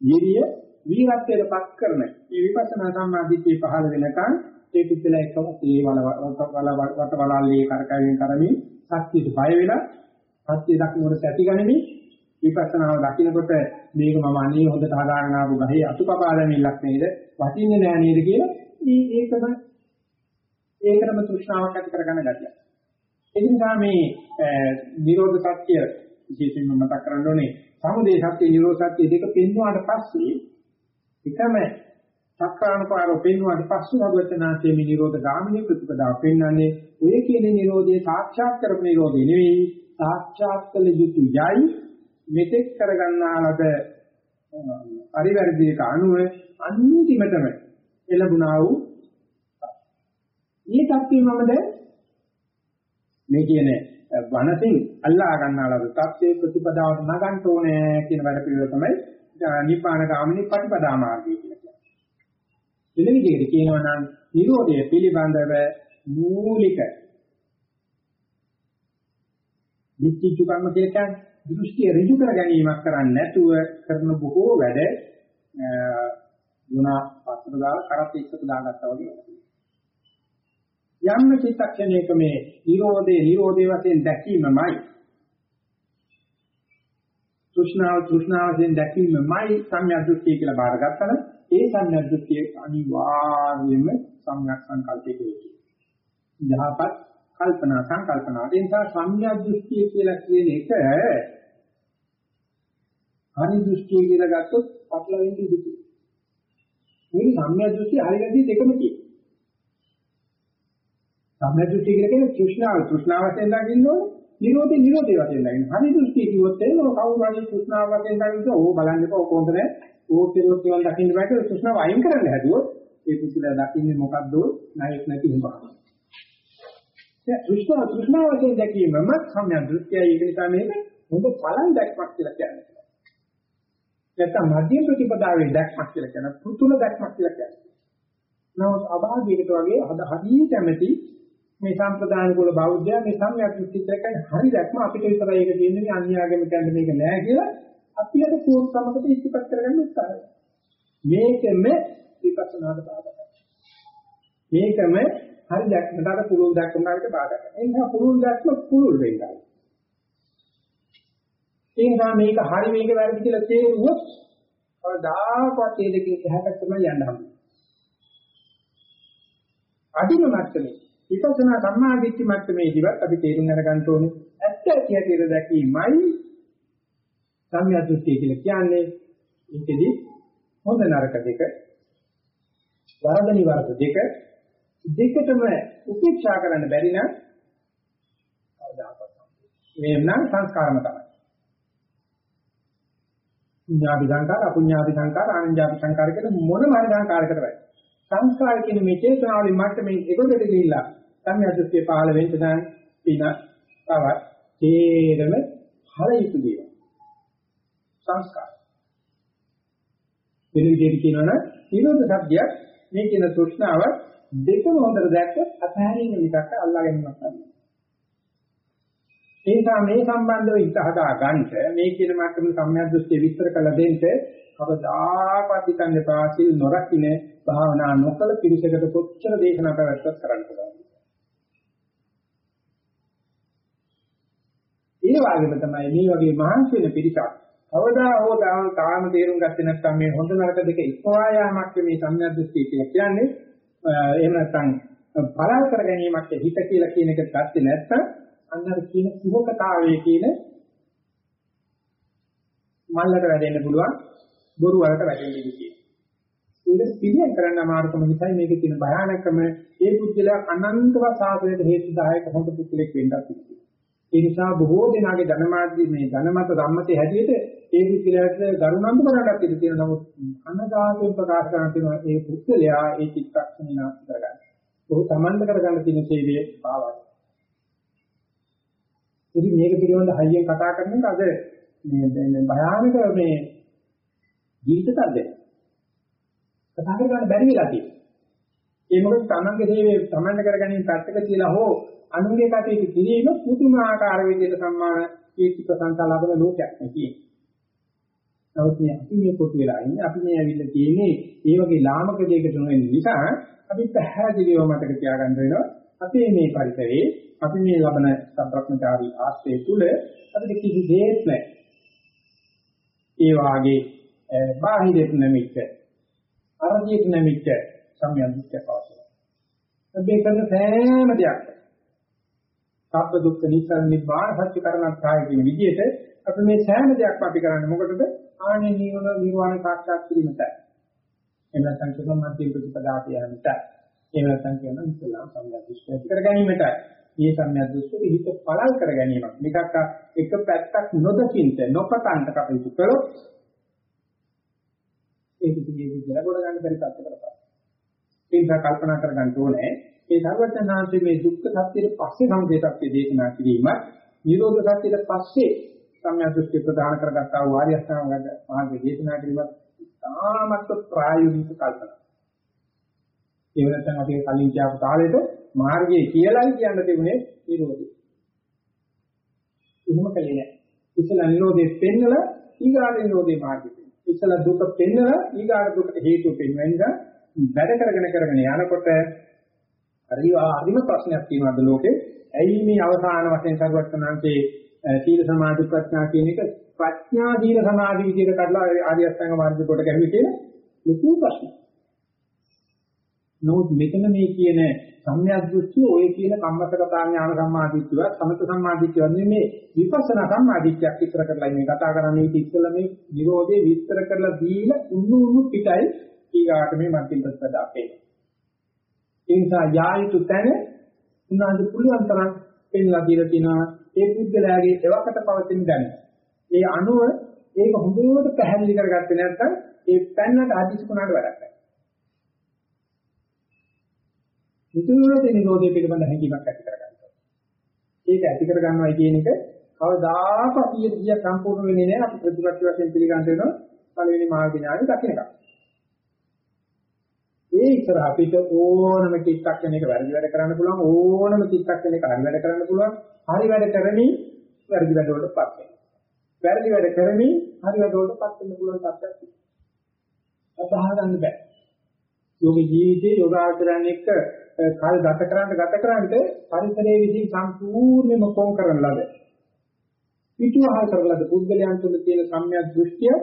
ඊරිය වීරත්වයට පත් කරන මේ විපස්සනා සම්මාදිට්ඨිය පහළ වෙනකන් ඒ පිටලා එකම ඒ වල වල වට වලල්ලේ කරකැවෙන කරමින් සත්‍යයට බය වෙලා සත්‍ය දකින්නට ඇතිගනිමින් විපස්සනාව දකින්නකොට මේක මම අනේ හොඳට හදාගෙන ආපු ගහේ අතුපපා දැමීමක් නේද වටින්නේ නෑ නේද කියලා මේ ඒකම ඒකම තෘෂ්ණාවක් ඇති කරගන්න ගැතිය. ඒ නිසා මේ නිරෝධ සත්‍ය විශේෂයෙන්ම මතක් කරගන්න ඕනේ සමුදය සත්‍ය නිරෝධ සත්‍ය දෙක පෙන්වුවාට පස්සේ එකම සක්කානුපාරෝ පෙන්වුවාට පස්සේ භගවතනාථයේ මේ නිරෝධ ගාමිනී ප්‍රතිපදාව පෙන්වන්නේ ඔය කියන නිරෝධයේ සාක්ෂාත් කරපු නිරෝධය නෙවෙයි. සාක්ෂාත් කළ යුතු යයි මෙතෙක් කරගන්නාලද පරිවර්ධික අණුව අන්තිමටම එළඹුණා වූ මේ தත්ත්වය මම දැන් මේ කියන වනසින් අල්ලා ගන්නාලද தත්ත්වයේ ප්‍රතිපදාවට නගන්න ඕනේ කියන වැඩ පිළිවෙල තමයි නිපාන ගාමිනී ප්‍රතිපදා මාර්ගය කියලා කියන්නේ. එන විදිහට කියනවා නම් නිරෝධය පිළිබඳව මූලික විචිතු කර්ම කියලා කියන්නේ දෘෂ්ටි ඍජු කර ගැනීමක් කරන්නේ නැතුව කරන බොහෝ වැඩ ගුණ පස්සට දාලා කරත් එක්ක දාගත්තා වගේ යම් චිත්තක්ෂණයක මේ නිරෝධේ නිරෝධේ වශයෙන් දැකීමමයි තෘෂ්ණාව තෘෂ්ණාව වශයෙන් දැකීමමයි සම්‍යද්දෘෂ්ටිය කියලා බාරගත්තා නම් ඒ සම්‍යද්දෘෂ්ටිය අනිවාර්යයෙන්ම සම්‍යක් සංකල්පයක වෙයි. යහපත් කල්පනා සංකල්පනා. ඒ නිසා සම්‍යද්දෘෂ්ටිය කියලා කියන එක හරි දෘෂ්ටිය කියලා ගත්තොත් පටලවෙන්න ඉඩ තියෙනවා. මේ සම්‍යද්දෘෂ්ටිය හරියදී දෙකම තියෙනවා. සම්‍යද්දෘෂ්ටිය කියලා කියන්නේ තෘෂ්ණාව තෘෂ්ණාව වශයෙන් දකින්න ඕනේ. නිරෝධේ නිරෝධේ වශයෙන් දකින්න. හරි දෘෂ්ටි කිව්වොත් එහෙම කවුරු හරි තෘෂ්ණාව වශයෙන් දකින්න ඕ බලන්නකෝ ඕක හොඳ නැහැ. ඕක කෙරුවොත් නිවන් දකින්න බෑ කියලා තෘෂ්ණාව අයින් කරන්න හැදුවොත් ඒ පුදුලා දකින්නේ මොකද්ද? ණයක් නැති හිඹා. ඒ තෘෂ්ණාව තෘෂ්ණාව වශයෙන් දැකීමම සම්‍යක් දෘෂ්ටියයි ඒක නිසා මේක හොඳ බලන් දැක්මක් කියලා කියන්නේ. නැත්නම් මධ්‍යම ප්‍රතිපදාවේ දැක්මක් කියලා කියන පුතුල දැක්මක් කියලා කියන්නේ. නමුත් අභාගයකට වගේ අද හරිය කැමැති මේ සම්ප්‍රදාන කුල බෞද්ධය මේ සම්‍යක් දෘෂ්ටියෙන් හරි දැක්ම අපිට විතරයි ඒක තියෙන්නේ අන්‍යාගම කියන්නේ මේක නෑ කියලා අපි අද පූර්ණකමකට ඉස්තිපත් කරගන්න උත්සාහය. මේකෙම විපස්සනාට බාධා මේකම හරි දැක්මට අර පුළුල් දැක්මකට බාධා කරනවා. ඒ නිසා පුළුල් දැක්ම පුළුල් වෙන්නයි. ඒ නිසා මේක හරි මේක වැරදි කියලා තේරුවොත් කවදාකවත් ඒ දෙකේ එහාට තමයි යන්න හම්බෙන්නේ. අදින මට්ටමේ විපස්සනා සම්මාදිට්ඨි මට්ටමේදීවත් අපි තේරුම් අරගන්න ඕනේ. ඇත්ත ඇති හැටියට දැකීමයි සම්‍යක් දෘෂ්ටිය කියලා කියන්නේ. ඒකෙදි හොඳ නරක දෙක වරද නිවර්ත දෙක දෙකටම උපේක්ෂා කරන්න බැරි නම් කවදාකවත් මේ නම් සංස්කාරම තමයි. පුඤ්ඤාභි සංකාර අපුඤ්ඤාභි සංකාර ආනන්ජාභි සංකාර කියන මොනම හරි සංකාරයකට වැඩි සංස්කාර කියන මේ චේතනාවලින් මට්ටමේ ඒකෙද ගිහිල්ලා සංයද්දස්සේ පහළ වෙන්න දැන් පින තවත් තේරම හර යුතු දේවල් සංස්කාර වෙන විදිහට කියනවනම් නිරෝධ සත්‍යයක් මේ කියන තෘෂ්ණාව දෙකම හොඳට දැක්කොත් අතහැරීම විතක්ක අල්ලා ගැනීමක් තමයි. ඒ නිසා මේ සම්බන්ධව හිත හදා ගන්නට මේ කියන මාර්ගම සම්මියද්දස්සේ විස්තර කළ දෙන්න කවදාකවත් හිතන්නේ පාසිල් නොරකින්න භාවනා නොකළ පිරිසකට කොච්චර දේශනා පැවැත්වුවත් කරන්න පුළුවන්. ඒ වගේම තමයි මේ වගේ මහන්සි වෙන පිරිසක් කවදා හෝ තාම තේරුම් ගත්තේ නැත්නම් මේ හොඳ නරක දෙක ඉක්මවා යාමක් මේ සම්ඥාදෘෂ්ටි කියලා කියන්නේ එහෙම නැත්නම් පළල් කර ගැනීමක් හිත කියලා කියන එක ගත්තේ නැත්නම් අන්නර කියන කුහකතාවයේ කියන මල්ලට වැදෙන්න පුළුවන් බොරු වලට වැදෙන්න ඉඩ ඒක පිළියම් කරන්න අමාරුකම නිසා මේකේ තියෙන භයානකම ඒ පුද්ගලයා අනන්තව සාසනයට හේතුදායක හොඳ පුද්ගලෙක් වෙන්නත් ඉතියි. ඒ නිසා බොහෝ දෙනාගේ ධනමාධ්‍ය මේ ධනමත සම්මතයේ හැටියට ඒ පුද්ගලයාට ගරුණන්දු කරන්නත් ඉඩ තියෙන නමුත් අනදාසයෙන් ප්‍රකාශ කරන තියෙන ඒ පුද්ගලයා ඒ චිත්තක්ෂණය නාස්ති කරගන්න. ඔහු තමන්ද කරගන්න තියෙන සේවයේ පාවයි. ඉතින් මේක පිළිබඳව හයියෙන් කතා කරනකොට අද මේ භයානක මේ ජීවිත තත්ත්වය කතා කරගන්න බැරි වෙලා තියෙනවා. ඒ මොකද තමන්ගේ දේවේ තමන්ට කරගැනීම පැත්තක තියලා හෝ අනුන්ගේ කටයුතු කිරීම පුදුමාකාර විදිහට සම්මාන කීර්ති ප්‍රශංසා ලබන ලෝකයක් නේ කියන්නේ. නමුත් මේ අපි මේ කොට වෙලා ඉන්නේ අපි මේ ඇවිල්ලා තියෙන්නේ ඒ වගේ ලාමක දෙයකට නොවෙන නිසා අපි පැහැදිලිව මතක තියාගන්න වෙනවා අපේ මේ පරිසරයේ අපි මේ ලබන සම්ප්‍රඥාචාරී ආශ්‍රය තුල අපිට කිසි දෙයක් නැහැ. ඒ වාගේ බාහිරට නැමිච්ච අරදියට නැමිච්ච සම්යන්දිච්ච පවතින. අපි කරන සෑම දෙයක් සබ්බ දුක්ඛ නිස්සාර නිබ්බාන සත්‍ය කරණාත්ය කියන විදිහට අපි මේ සෑම දෙයක්ම අපි කරන්නේ මොකටද? ආනේ නිවන නිර්වාණ සාක්ෂාත් කිරීමටයි. එහෙම නැත්නම් කියන මධ්‍යම ප්‍රතිපදාට යන්නටයි. එහෙම නැත්නම් කියන ඉස්ලාම් සම්යද්දෘෂ්ටි කර ගැනීමටයි. මේ සම්යද්දෘෂ්ටි හිත පළල් කර ගැනීමක්. මේකක් එක පැත්තක් නොදකින්ට නොපතන්ට කටයුතු කළොත් ඒක ඉතිගේ විදිහට ගොඩ ගන්න බැරි තත්ත්වයකට පත්. ඒක කල්පනා කර ගන්න ඕනේ. ඒ සර්වඥාන්සේ මේ දුක්ඛ සත්‍යයට පස්සේ සමුදය සත්‍ය දේශනා කිරීම, නිරෝධ සත්‍යයට පස්සේ සම්‍යදෘෂ්ටි ප්‍රදාන කරගත්තා වූ ආර්ය අෂ්ටාංග මාර්ග දේශනා කිරීම තාමත් ප්‍රායෝගික කල්පනා. ඒ වෙනතන් අපි කලින් කියපු තාලෙට මාර්ගය කියලායි කියන්න තිබුණේ නිරෝධය. එහෙම කලේ නෑ. ඉතල නිරෝධය පෙන්නලා ඊගාට නිරෝධේ මාර්ගය. ඉතල දුක පෙන්නලා ඊගාට දුකට හේතු පෙන්වෙන්න වැඩ කරගෙන කරගෙන යනකොට හරි හරිම ප්‍රශ්නයක් තියෙනවද ලෝකේ? ඇයි මේ අවසාන වශයෙන් සර්වඥාන්සේ සීල සමාධි ප්‍රඥා කියන එක ප්‍රඥා සීල සමාධි විදිහට කඩලා ආර්ය අෂ්ටාංග මාර්ගය කොට ගැහුවේ කියලා ලොකු ප්‍රශ්නයක්. නමුත් මෙතන මේ කියන සම්‍යක් දෘෂ්ටි ඔය කියන කම්මසගතා ඥාන සම්මාදිට්ඨිය සමත සම්මාදිට්ඨිය නෙමේ විපස්සනා සම්මාදිට්ඨියක් විස්තර කරලා මේ කතා කරන්නේ ඉත ඉස්සෙල්ලා මේ විරෝධේ විස්තර කරලා දීලා උන්නු උන්නු පිටයි ඊගාට මේ මධ්‍යම ප්‍රතිපදා අපේ. ඒ නිසා යායුතු තැන උනාද පුළුවන් තරම් පෙන්ලා දීලා තිනවා ඒ පුද්ගලයාගේ එවකට පවතින දැන. ඒ අණුව ඒක හොඳට පැහැදිලි කරගත්තේ නැත්නම් ඒ පැන්නට අදිස්කුණාට වැඩක් නැහැ. නිතරම නිරෝධය පිළිබඳ හැඟීමක් ඇති කරගන්නවා. ඒක ඇති කරගන්නවා කියන එක කවදාකවත් ඊය සම්පූර්ණ වෙන්නේ නැහැ අපි ප්‍රතිපත්ති වශයෙන් පිළිගන්න වෙනවා පළවෙනි මාර්ග ඥානෙ දකින්නක. ඒ ඉතර අපිට ඕනම චිත්තක්ෂණයක වැරදි වැඩ කරන්න පුළුවන් ඕනම චිත්තක්ෂණයක හරි වැඩ කරන්න පුළුවන් හරි වැඩ කරමින් වැරදි වැඩ වලටපත් වෙනවා. වැරදි වැඩ කරමින් හරි වැඩ වලටපත් වෙන්න පුළුවන් තත්ත්වයක් තියෙනවා. අදහා ගන්න බෑ. යෝග ජීවිතයේ යෝගාචරණ එක්ක කල් ගත කරන්න ගත කරන්න පරිසරයේ විසින් සම්පූර්ණයෙන්ම කොම් කරන ලද පිටුවහල් කරලද පුද්ගලයන් තුළ තියෙන සම්‍යක් දෘෂ්ටිය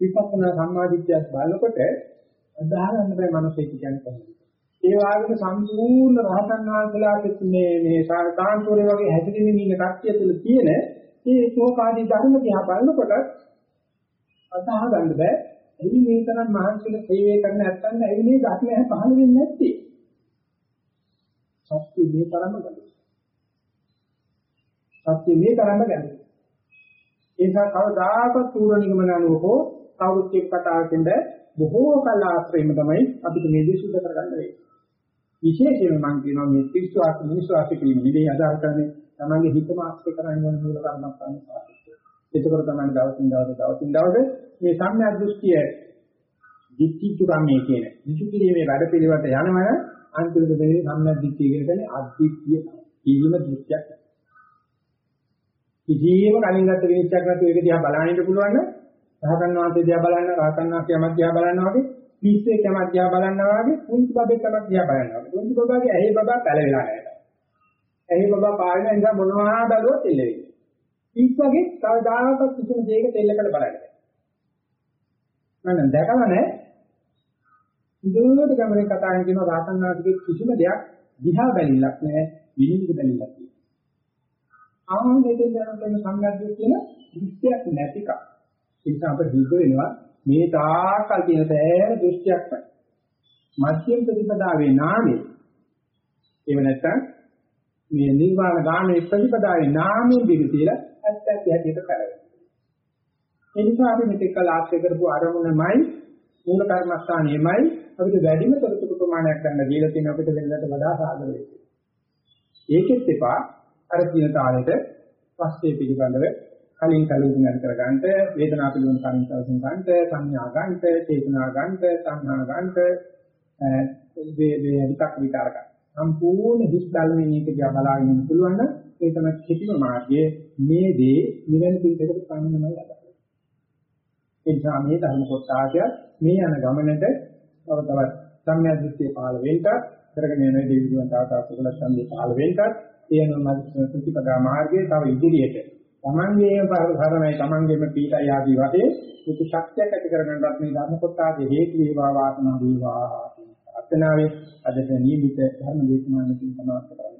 විපස්සනා සම්මාදිට්ඨියත් බලනකොට අදහා ගන්න බෑ මිනිස්සෙක් කියන්නේ කොහොමද ඒ වගේම සම්පූර්ණ රහතන් වහන්සේලාට මේ මේ සාකාන්තෝරේ වගේ හැදෙමින් ඉන්න කට්ටිය තුළ තියෙන මේ සෝපාදී ධර්ම දිහා බලනකොට අදහා ගන්න බෑ එයි මේ තරම් මහන්සිල සේවය කරන්න නැත්නම් එයි මේ ධර්මය පහළ වෙන්නේ නැත්තේ සත්‍ය මේ තරම්ම ගැඹුරුයි. සත්‍ය මේ තරම්ම ගැඹුරුයි. ඒ නිසා කවදාකවත් පූර්ව නිගමන අනුව හෝ කවුරුත් එක්ක කතාවකින්ද බොහෝ කල ආශ්‍රයම තමයි අපිට මේ දේ සුද්ධ කරගන්න වෙන්නේ. විශේෂයෙන්ම මම කියනවා මේ ත්‍රිස්වාස මිනිස්වාස කියන විදිහේ අදාළ කරන්නේ තමන්ගේ හිතම ආශ්‍රය කරගෙන යන මූල කර්මස්ථාන සාහිත්‍ය. ඒකවල තමයි දවසින් දවස දවසින් දවස මේ සම්‍යක් දෘෂ්ටිය දික්කිතුරන්නේ කියන විසුකිරීමේ වැඩ පිළිවෙලට යනවන අන්තිමට වෙන්නේ සම්මද්දිට්ඨිය කියන කෙනේ අද්දිට්ඨිය කීම දෘෂ්ටියක්. කිසියම් කලින් ගත්ත විනිශ්චයක් නැතුව ඒක දිහා බලන්න ඉන්න පුළුවන් නම් රහතන් වහන්සේ දිහා බලන්න රහතන් වහන්සේ යමක් දිහා බලනවා වගේ පිස්සෙක් යමක් දිහා බලනවා වගේ කුංචි බබෙක් යමක් දිහා බලනවා වගේ කුංචි බබාගේ ඇහි බබා පැලවෙලා නැහැ. ඇහි බබා පායන නිසා මොනවා බැලුවත් එල්ලෙන්නේ. පිස් වගේ කවදාකවත් කිසිම දෙයක තෙල්ලකට බලන්නේ නැහැ. මම දැකලා නැහැ ඉදිරියට ගමනේ කතා කරන කියන රාතන් වාසිකේ කිසිම දෙයක් දිහා බැලිලක් නැහැ විනිවිද බැලිලක් තියෙනවා. ආනන්දයෙන් දැනගෙන සංගද්දිය කියන දෘෂ්ටියක් නැතික. ඒ නිසා අපිට හිත වෙනවා මේ තාකල් තියෙන සෑම දෘෂ්ටියක්ම මධ්‍යම ප්‍රතිපදාවේ නාමයේ එහෙම නැත්නම් මේ නිර්වාණ ගාමී ප්‍රතිපදාවේ නාමයෙන් බිහිතිලා ඇත්ත ඇත්ත හැටියට කරවෙනවා. ඒ නිසා අපි මෙතෙක් කල ආශ්‍රය කරපු අරමුණමයි මූල කර්මස්ථානෙමයි අපිට වැඩිම තොරතුරු ප්‍රමාණයක් ගන්න දීලා තියෙන අපිට වෙනකට වඩා සාධක වෙයි. ඒකෙත් එපා අර කියන තාලෙට පස්සේ පිළිබඳව කලින් කලින් ගන්න කරගන්නට වේදනාව පිළිබඳ කලින් කලින් ගන්නට සංඥා ගන්නට චේතනා ගන්නට සංඥා ගන්නට මේ මේ විතක් විචාර ගන්න. සම්පූර්ණ හිස් බැලමින් එක දිහා බලාගෙන ඉන්න පුළුවන් නම් ඒ තමයි කිසිම මාර්ගයේ මේ දේ නිවැරදි පිළිවෙලට පන්නමයි අදහස්. ඒ නිසා මේ ධර්ම කොටාසිය මේ යන ගමනට තව තවත් සම්මිය දෘෂ්ටිය පහළ වෙන්නත් කරගෙන යන දෙවියන් තව තවත් කුසල සම්මිය පහළ වෙන්නත් ඒ අනුව ප්‍රතිපදා මාර්ගයේ තව ඉදිරියට තමන්ගේම පරතරණයි තමන්ගේම පීඩය ආදී වශයෙන් මේක ශක්තියක් ඇති කරගන්නත් මේ ධර්ම කොටාගේ හේතු වේවා වාසනා වේවා. අත්නාවේ අදට නියමිත ධර්ම දේශනාවකින් සමාප්ත